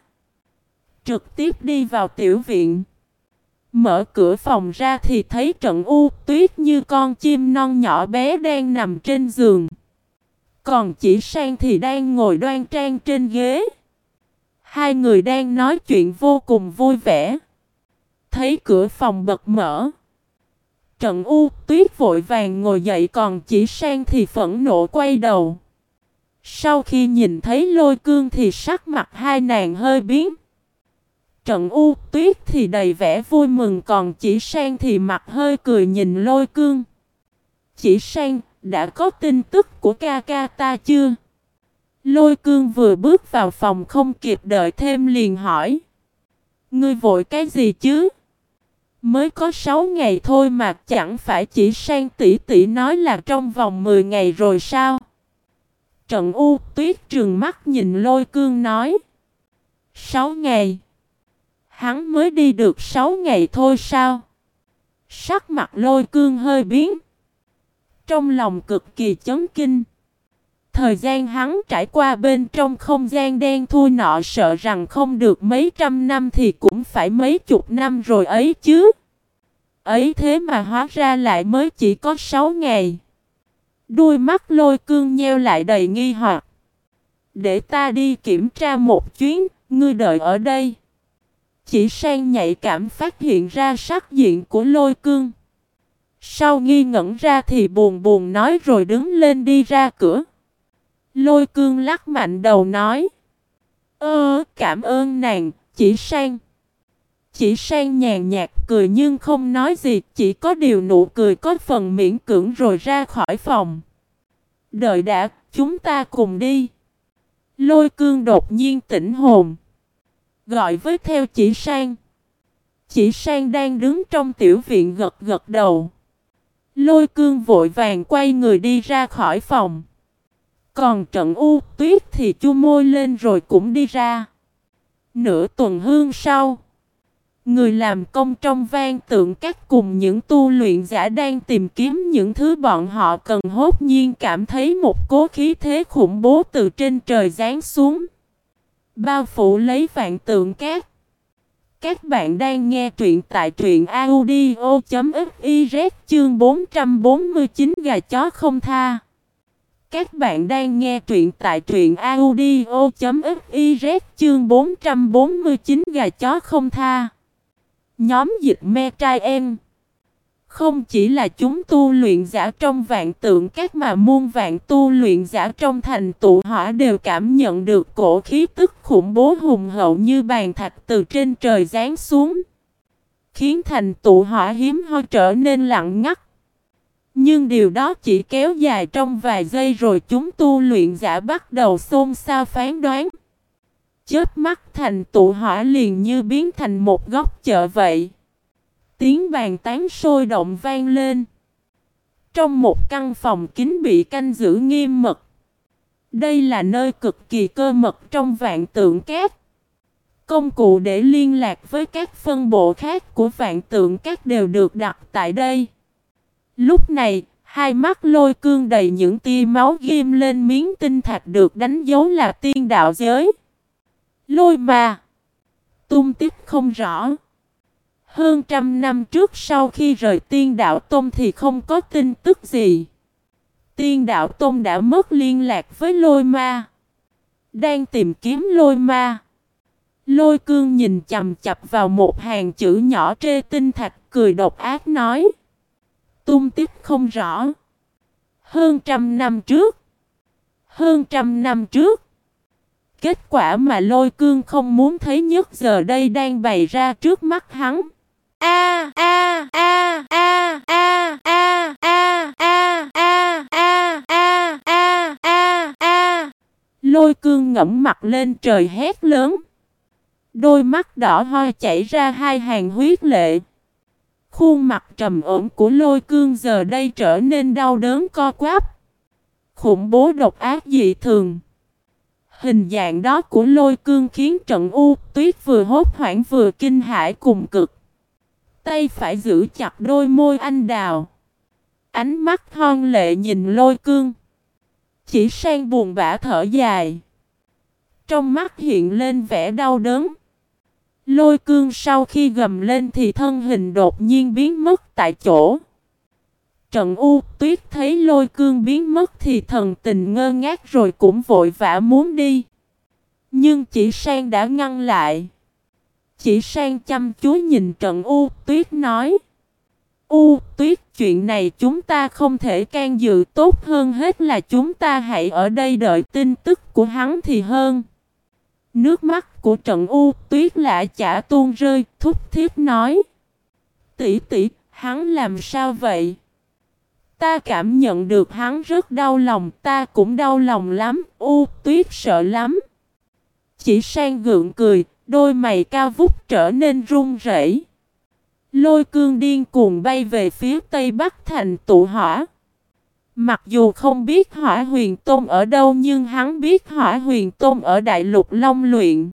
Trực tiếp đi vào tiểu viện. Mở cửa phòng ra thì thấy trận U tuyết như con chim non nhỏ bé đang nằm trên giường. Còn chỉ sang thì đang ngồi đoan trang trên ghế. Hai người đang nói chuyện vô cùng vui vẻ. Thấy cửa phòng bật mở. Trận u tuyết vội vàng ngồi dậy còn chỉ sang thì phẫn nộ quay đầu. Sau khi nhìn thấy lôi cương thì sắc mặt hai nàng hơi biến. Trận u tuyết thì đầy vẻ vui mừng, còn chỉ sang thì mặt hơi cười nhìn lôi cương. Chỉ sang, đã có tin tức của ca ca ta chưa? Lôi cương vừa bước vào phòng không kịp đợi thêm liền hỏi. Ngươi vội cái gì chứ? Mới có 6 ngày thôi mà chẳng phải chỉ sang tỷ tỷ nói là trong vòng 10 ngày rồi sao? Trận U tuyết trường mắt nhìn lôi cương nói. 6 ngày. Hắn mới đi được 6 ngày thôi sao? Sắc mặt lôi cương hơi biến. Trong lòng cực kỳ chấn kinh. Thời gian hắn trải qua bên trong không gian đen thui nọ sợ rằng không được mấy trăm năm thì cũng phải mấy chục năm rồi ấy chứ. Ấy thế mà hóa ra lại mới chỉ có sáu ngày. Đuôi mắt lôi cương nheo lại đầy nghi hoặc. Để ta đi kiểm tra một chuyến, ngươi đợi ở đây. Chỉ sang nhạy cảm phát hiện ra sắc diện của lôi cương. Sau nghi ngẩn ra thì buồn buồn nói rồi đứng lên đi ra cửa. Lôi cương lắc mạnh đầu nói. Ơ, cảm ơn nàng, chỉ sang. Chỉ sang nhàn nhạt cười nhưng không nói gì, chỉ có điều nụ cười có phần miễn cưỡng rồi ra khỏi phòng. Đợi đã, chúng ta cùng đi. Lôi cương đột nhiên tỉnh hồn. Gọi với theo chỉ sang. Chỉ sang đang đứng trong tiểu viện gật gật đầu. Lôi cương vội vàng quay người đi ra khỏi phòng. Còn trận u, tuyết thì chu môi lên rồi cũng đi ra. Nửa tuần hương sau. Người làm công trong vang tượng các cùng những tu luyện giả đang tìm kiếm những thứ bọn họ cần hốt nhiên cảm thấy một cố khí thế khủng bố từ trên trời giáng xuống. Bao phủ lấy vạn tượng cát. Các bạn đang nghe truyện tại truyện audio.fiz chương 449 gà chó không tha. Các bạn đang nghe truyện tại truyện audio.fiz chương 449 gà chó không tha. Nhóm dịch me trai em. Không chỉ là chúng tu luyện giả trong vạn tượng, các mà muôn vạn tu luyện giả trong thành tụ hỏa đều cảm nhận được cổ khí tức khủng bố hùng hậu như bàn thạch từ trên trời giáng xuống. Khiến thành tụ hỏa hiếm hoi trở nên lặng ngắt. Nhưng điều đó chỉ kéo dài trong vài giây rồi chúng tu luyện giả bắt đầu xôn xao phán đoán. Chớp mắt, thành tụ hỏa liền như biến thành một góc chợ vậy. Tiếng bàn tán sôi động vang lên. Trong một căn phòng kín bị canh giữ nghiêm mật. Đây là nơi cực kỳ cơ mật trong vạn tượng cát. Công cụ để liên lạc với các phân bộ khác của vạn tượng các đều được đặt tại đây. Lúc này, hai mắt lôi cương đầy những tia máu ghim lên miếng tinh thạch được đánh dấu là tiên đạo giới. Lôi mà. Tung tích không rõ. Hơn trăm năm trước sau khi rời tiên đạo Tôn thì không có tin tức gì. Tiên đạo Tôn đã mất liên lạc với lôi ma. Đang tìm kiếm lôi ma. Lôi cương nhìn chầm chập vào một hàng chữ nhỏ trê tinh thạch, cười độc ác nói. Tung tích không rõ. Hơn trăm năm trước. Hơn trăm năm trước. Kết quả mà lôi cương không muốn thấy nhất giờ đây đang bày ra trước mắt hắn. A a a a a a a a a a a a a a Lôi cương ngẫm mặt lên trời hét lớn. Đôi mắt đỏ hoe chảy ra hai hàng huyết lệ. Khuôn mặt trầm ổn của lôi cương giờ đây trở nên đau đớn co quắp. Khủng bố độc ác dị thường. Hình dạng đó của lôi cương khiến trận u tuyết vừa hốt hoảng vừa kinh hãi cùng cực. Tay phải giữ chặt đôi môi anh đào. Ánh mắt hon lệ nhìn lôi cương. Chỉ sang buồn bã thở dài. Trong mắt hiện lên vẻ đau đớn. Lôi cương sau khi gầm lên thì thân hình đột nhiên biến mất tại chỗ. Trận U tuyết thấy lôi cương biến mất thì thần tình ngơ ngác rồi cũng vội vã muốn đi. Nhưng chỉ sang đã ngăn lại. Chỉ sang chăm chú nhìn trận U tuyết nói. U tuyết chuyện này chúng ta không thể can dự tốt hơn hết là chúng ta hãy ở đây đợi tin tức của hắn thì hơn. Nước mắt của trận U tuyết lạ chả tuôn rơi, thúc thiết nói. Tỷ tỷ, hắn làm sao vậy? Ta cảm nhận được hắn rất đau lòng, ta cũng đau lòng lắm, U tuyết sợ lắm. Chỉ sang gượng cười, đôi mày cao vút trở nên run rẩy. Lôi cương điên cuồng bay về phía tây bắc thành tụ hỏa. Mặc dù không biết hỏa huyền tôn ở đâu nhưng hắn biết hỏa huyền tôn ở đại lục Long Luyện.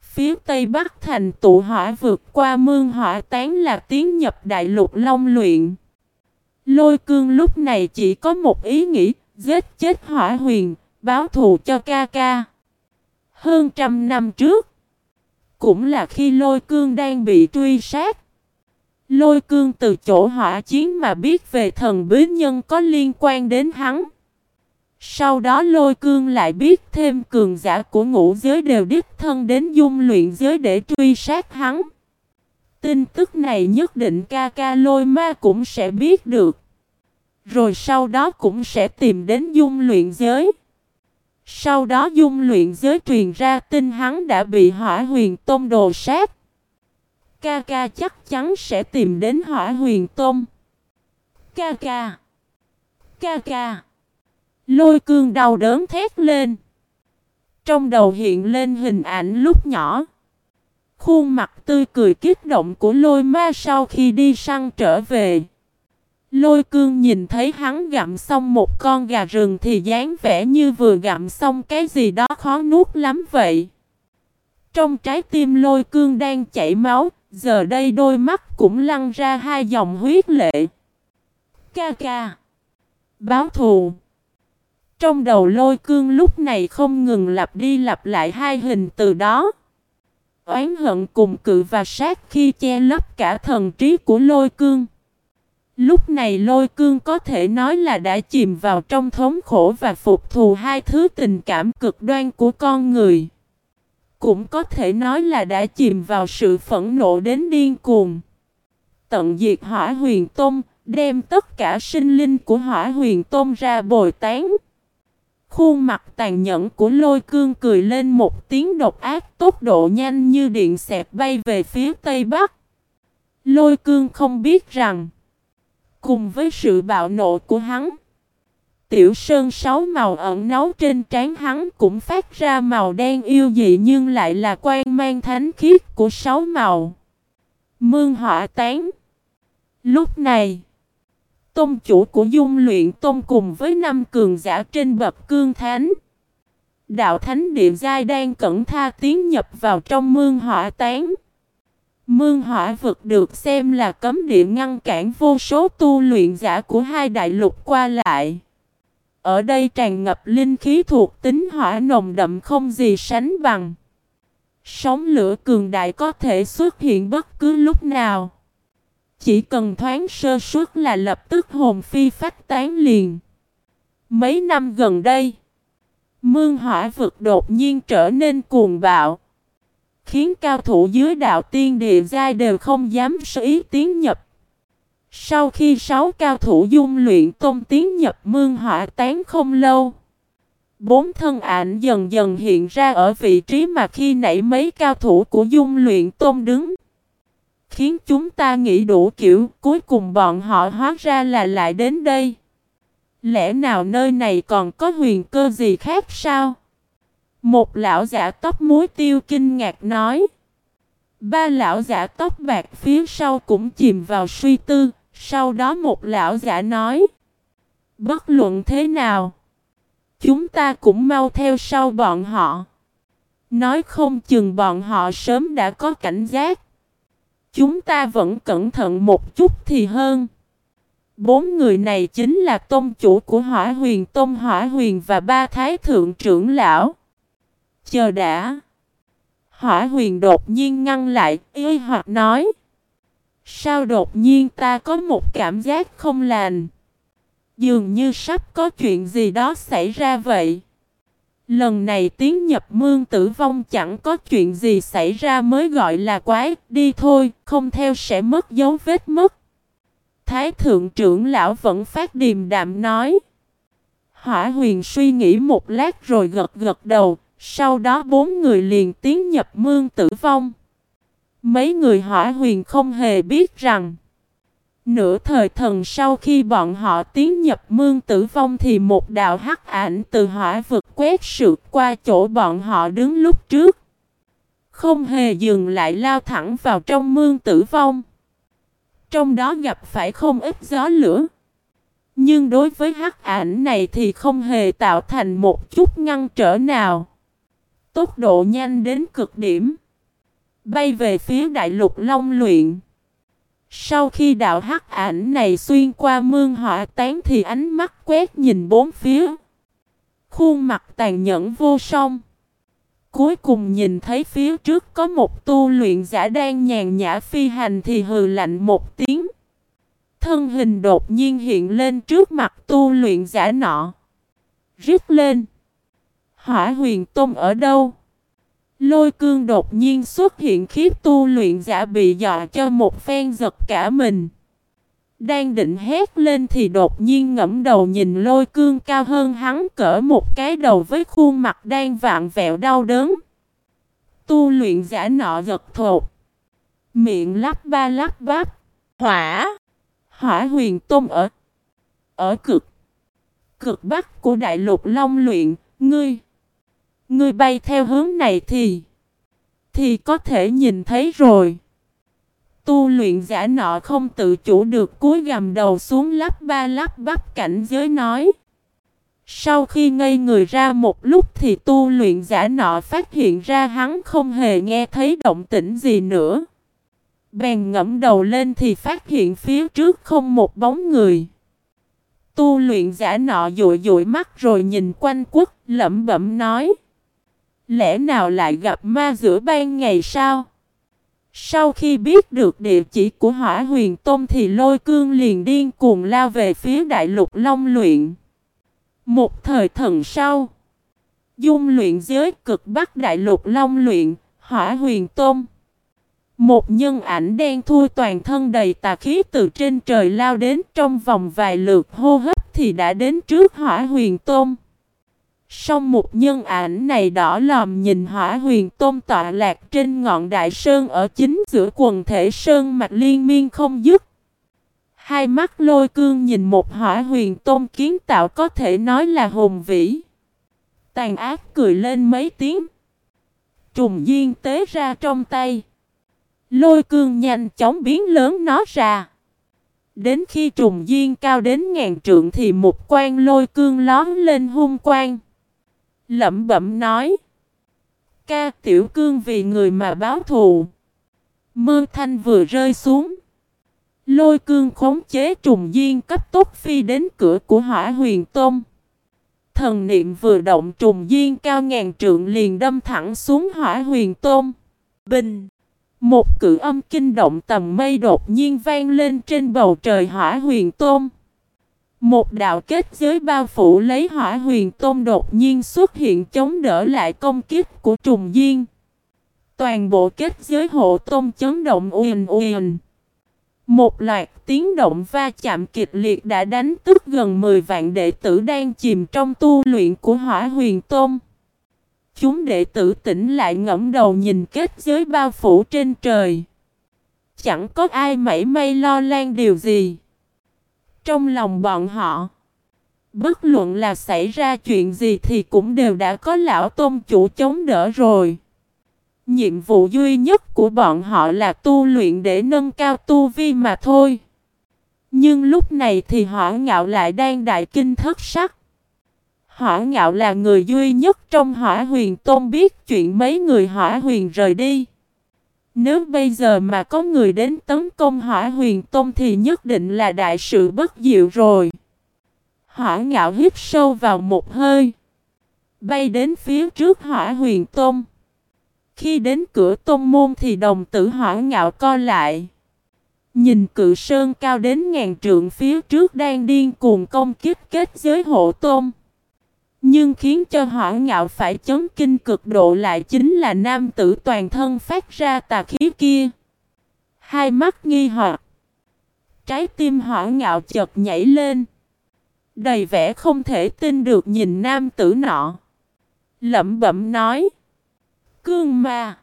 Phía tây bắc thành tụ hỏa vượt qua mương hỏa tán là tiến nhập đại lục Long Luyện. Lôi cương lúc này chỉ có một ý nghĩ, giết chết hỏa huyền, báo thù cho ca ca. Hơn trăm năm trước, cũng là khi lôi cương đang bị truy sát. Lôi cương từ chỗ hỏa chiến mà biết về thần bí nhân có liên quan đến hắn. Sau đó lôi cương lại biết thêm cường giả của ngũ giới đều đích thân đến dung luyện giới để truy sát hắn. Tin tức này nhất định ca ca lôi ma cũng sẽ biết được. Rồi sau đó cũng sẽ tìm đến dung luyện giới. Sau đó dung luyện giới truyền ra tin hắn đã bị hỏa huyền tôm đồ sát. Ca ca chắc chắn sẽ tìm đến hỏa huyền tôm Ca ca. Ca ca. Lôi cương đau đớn thét lên. Trong đầu hiện lên hình ảnh lúc nhỏ. Khuôn mặt tươi cười kích động của lôi ma sau khi đi săn trở về. Lôi cương nhìn thấy hắn gặm xong một con gà rừng thì dáng vẻ như vừa gặm xong cái gì đó khó nuốt lắm vậy. Trong trái tim lôi cương đang chảy máu, Giờ đây đôi mắt cũng lăn ra hai dòng huyết lệ. Ca ca. Báo thù. Trong đầu lôi cương lúc này không ngừng lặp đi lặp lại hai hình từ đó. Oán hận cùng cự và sát khi che lấp cả thần trí của lôi cương. Lúc này lôi cương có thể nói là đã chìm vào trong thống khổ và phục thù hai thứ tình cảm cực đoan của con người. Cũng có thể nói là đã chìm vào sự phẫn nộ đến điên cuồng. Tận diệt hỏa huyền tôm đem tất cả sinh linh của hỏa huyền tôm ra bồi tán. Khuôn mặt tàn nhẫn của lôi cương cười lên một tiếng độc ác tốc độ nhanh như điện xẹt bay về phía tây bắc. Lôi cương không biết rằng, cùng với sự bạo nộ của hắn, tiểu sơn sáu màu ẩn náu trên trán hắn cũng phát ra màu đen yêu dị nhưng lại là quan mang thánh khiết của sáu màu. Mương hỏa tán. Lúc này, Tôn chủ của dung luyện tôn cùng với năm cường giả trên bậc cương thánh. Đạo thánh địa giai đang cẩn tha tiến nhập vào trong mương hỏa tán. Mương hỏa vực được xem là cấm địa ngăn cản vô số tu luyện giả của hai đại lục qua lại. Ở đây tràn ngập linh khí thuộc tính hỏa nồng đậm không gì sánh bằng. Sóng lửa cường đại có thể xuất hiện bất cứ lúc nào. Chỉ cần thoáng sơ suất là lập tức hồn phi phách tán liền. Mấy năm gần đây, mương hỏa vực đột nhiên trở nên cuồng bạo. Khiến cao thủ dưới đạo tiên địa giai đều không dám sở ý tiến nhập. Sau khi sáu cao thủ dung luyện công tiến nhập mương hỏa tán không lâu. Bốn thân ảnh dần dần hiện ra ở vị trí mà khi nãy mấy cao thủ của dung luyện tôn đứng khiến chúng ta nghĩ đủ kiểu, cuối cùng bọn họ hóa ra là lại đến đây. Lẽ nào nơi này còn có huyền cơ gì khác sao? Một lão giả tóc muối tiêu kinh ngạc nói. Ba lão giả tóc bạc phía sau cũng chìm vào suy tư, sau đó một lão giả nói. Bất luận thế nào, chúng ta cũng mau theo sau bọn họ. Nói không chừng bọn họ sớm đã có cảnh giác. Chúng ta vẫn cẩn thận một chút thì hơn. Bốn người này chính là tôn chủ của hỏa huyền tôn hỏa huyền và ba thái thượng trưởng lão. Chờ đã. Hỏa huyền đột nhiên ngăn lại, y hoặc nói. Sao đột nhiên ta có một cảm giác không lành? Dường như sắp có chuyện gì đó xảy ra vậy. Lần này tiến nhập mương tử vong chẳng có chuyện gì xảy ra mới gọi là quái, đi thôi, không theo sẽ mất dấu vết mất. Thái thượng trưởng lão vẫn phát điềm đạm nói. Hỏa huyền suy nghĩ một lát rồi gật gật đầu, sau đó bốn người liền tiến nhập mương tử vong. Mấy người hỏa huyền không hề biết rằng, Nửa thời thần sau khi bọn họ tiến nhập mương tử vong thì một đạo hắc ảnh từ hỏa vực quét sượt qua chỗ bọn họ đứng lúc trước. Không hề dừng lại lao thẳng vào trong mương tử vong. Trong đó gặp phải không ít gió lửa. Nhưng đối với hắc ảnh này thì không hề tạo thành một chút ngăn trở nào. Tốc độ nhanh đến cực điểm. Bay về phía đại lục long luyện. Sau khi đạo hắc ảnh này xuyên qua mương hỏa tán thì ánh mắt quét nhìn bốn phía. Khuôn mặt tàn nhẫn vô song. Cuối cùng nhìn thấy phía trước có một tu luyện giả đang nhàn nhã phi hành thì hừ lạnh một tiếng. Thân hình đột nhiên hiện lên trước mặt tu luyện giả nọ. Rít lên. Hỏa huyền tôm ở đâu? Lôi cương đột nhiên xuất hiện khiếp tu luyện giả bị dọa cho một phen giật cả mình. Đang định hét lên thì đột nhiên ngẫm đầu nhìn lôi cương cao hơn hắn cỡ một cái đầu với khuôn mặt đang vạn vẹo đau đớn. Tu luyện giả nọ giật thột. Miệng lắp ba lắp bắp. Hỏa. Hỏa huyền tôm ở. Ở cực. Cực bắc của đại lục long luyện. Ngươi. Ngươi bay theo hướng này thì Thì có thể nhìn thấy rồi Tu luyện giả nọ không tự chủ được cúi gầm đầu xuống lắp ba lắp bắp cảnh giới nói Sau khi ngây người ra một lúc thì tu luyện giả nọ phát hiện ra hắn không hề nghe thấy động tĩnh gì nữa Bèn ngẫm đầu lên thì phát hiện phía trước không một bóng người. Tu luyện giả nọ dụi dụi mắt rồi nhìn quanh quất, lẩm bẩm nói. Lẽ nào lại gặp ma giữa ban ngày sao? Sau khi biết được địa chỉ của hỏa huyền tôm thì lôi cương liền điên cuồng lao về phía đại lục long luyện. Một thời thần sau, dung luyện giới cực bắc đại lục long luyện, hỏa huyền tôm. Một nhân ảnh đen thui toàn thân đầy tà khí từ trên trời lao đến trong vòng vài lượt hô hấp thì đã đến trước hỏa huyền tôm sau một nhân ảnh này đỏ lòm nhìn hỏa huyền tôn tọa lạc trên ngọn đại sơn ở chính giữa quần thể sơn mạch liên miên không dứt. Hai mắt lôi cương nhìn một hỏa huyền tôn kiến tạo có thể nói là hùng vĩ. Tàn ác cười lên mấy tiếng. Trùng duyên tế ra trong tay. Lôi cương nhanh chóng biến lớn nó ra. Đến khi trùng duyên cao đến ngàn trượng thì một quan lôi cương lón lên hung quang. Lẩm bẩm nói. Ca tiểu cương vì người mà báo thù. mưa thanh vừa rơi xuống. Lôi cương khống chế trùng duyên cấp tốc phi đến cửa của hỏa huyền tôm, Thần niệm vừa động trùng duyên cao ngàn trượng liền đâm thẳng xuống hỏa huyền tôm, Bình! Một cự âm kinh động tầm mây đột nhiên vang lên trên bầu trời hỏa huyền tôm. Một đạo kết giới bao phủ lấy hỏa huyền tôn đột nhiên xuất hiện chống đỡ lại công kích của trùng duyên. Toàn bộ kết giới hộ tôn chấn động uyền uyền. Một loạt tiếng động va chạm kịch liệt đã đánh tức gần 10 vạn đệ tử đang chìm trong tu luyện của hỏa huyền tôn. Chúng đệ tử tỉnh lại ngẫm đầu nhìn kết giới bao phủ trên trời. Chẳng có ai mảy may lo lan điều gì. Trong lòng bọn họ, bất luận là xảy ra chuyện gì thì cũng đều đã có lão tôn chủ chống đỡ rồi. Nhiệm vụ duy nhất của bọn họ là tu luyện để nâng cao tu vi mà thôi. Nhưng lúc này thì họ ngạo lại đang đại kinh thất sắc. Hỏa ngạo là người duy nhất trong hỏa huyền tôn biết chuyện mấy người hỏa huyền rời đi. Nếu bây giờ mà có người đến tấn công hỏa huyền tôn thì nhất định là đại sự bất diệu rồi. Hỏa ngạo hít sâu vào một hơi. Bay đến phía trước hỏa huyền tôn. Khi đến cửa tôn môn thì đồng tử hỏa ngạo co lại. Nhìn cự sơn cao đến ngàn trượng phía trước đang điên cuồng công kích kết giới hộ tôn. Nhưng khiến cho hỏa ngạo phải chấn kinh cực độ lại chính là nam tử toàn thân phát ra tà khí kia. Hai mắt nghi hoặc. Trái tim hỏa ngạo chợt nhảy lên. Đầy vẻ không thể tin được nhìn nam tử nọ. Lẩm bẩm nói. Cương ma.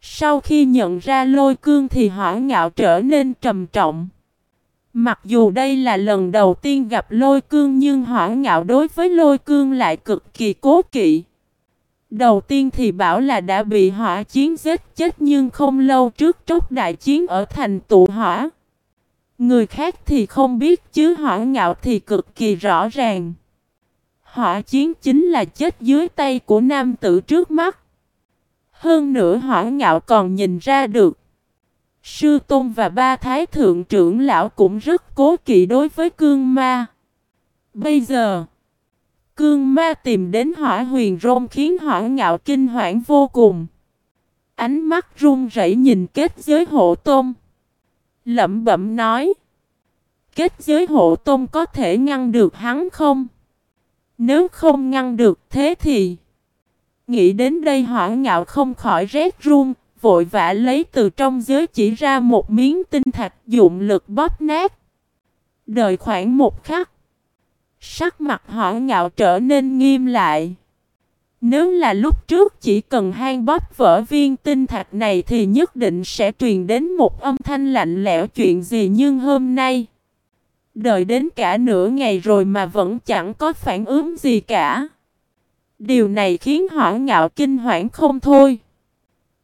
Sau khi nhận ra lôi cương thì hỏa ngạo trở nên trầm trọng. Mặc dù đây là lần đầu tiên gặp lôi cương nhưng hỏa ngạo đối với lôi cương lại cực kỳ cố kỵ. Đầu tiên thì bảo là đã bị hỏa chiến giết chết nhưng không lâu trước trốt đại chiến ở thành tụ hỏa. Người khác thì không biết chứ hỏa ngạo thì cực kỳ rõ ràng. Hỏa chiến chính là chết dưới tay của nam tử trước mắt. Hơn nữa hỏa ngạo còn nhìn ra được Sư Tôn và ba thái thượng trưởng lão cũng rất cố kỵ đối với cương ma. Bây giờ, cương ma tìm đến hỏa huyền rôn khiến hỏa ngạo kinh hoảng vô cùng. Ánh mắt run rẩy nhìn kết giới hộ tôn. Lẩm bẩm nói. Kết giới hộ tôn có thể ngăn được hắn không? Nếu không ngăn được thế thì... Nghĩ đến đây hỏa ngạo không khỏi rét run, vội vã lấy từ trong giới chỉ ra một miếng tinh thạch dụng lực bóp nát. Đợi khoảng một khắc. Sắc mặt họ ngạo trở nên nghiêm lại. Nếu là lúc trước chỉ cần hang bóp vỡ viên tinh thạch này thì nhất định sẽ truyền đến một âm thanh lạnh lẽo chuyện gì nhưng hôm nay. Đợi đến cả nửa ngày rồi mà vẫn chẳng có phản ứng gì cả. Điều này khiến họ ngạo kinh hoảng không thôi.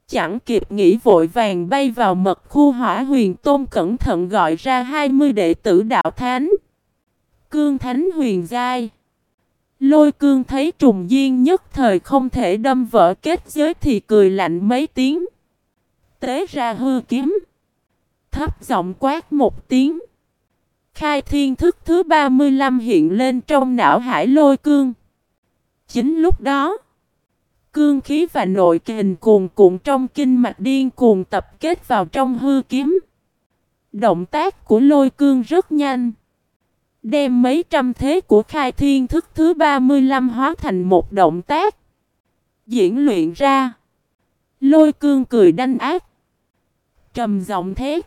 Chẳng kịp nghĩ vội vàng bay vào mật khu hỏa huyền tôn cẩn thận gọi ra 20 đệ tử đạo thánh. Cương thánh huyền giai. Lôi cương thấy trùng duyên nhất thời không thể đâm vỡ kết giới thì cười lạnh mấy tiếng. Tế ra hư kiếm. thấp giọng quát một tiếng. Khai thiên thức thứ 35 hiện lên trong não hải lôi cương. Chính lúc đó, cương khí và nội kình cuồn cuộn trong kinh mạch điên cuồng tập kết vào trong hư kiếm. Động tác của lôi cương rất nhanh. Đem mấy trăm thế của khai thiên thức thứ 35 hóa thành một động tác. Diễn luyện ra. Lôi cương cười đanh ác. Trầm giọng thét.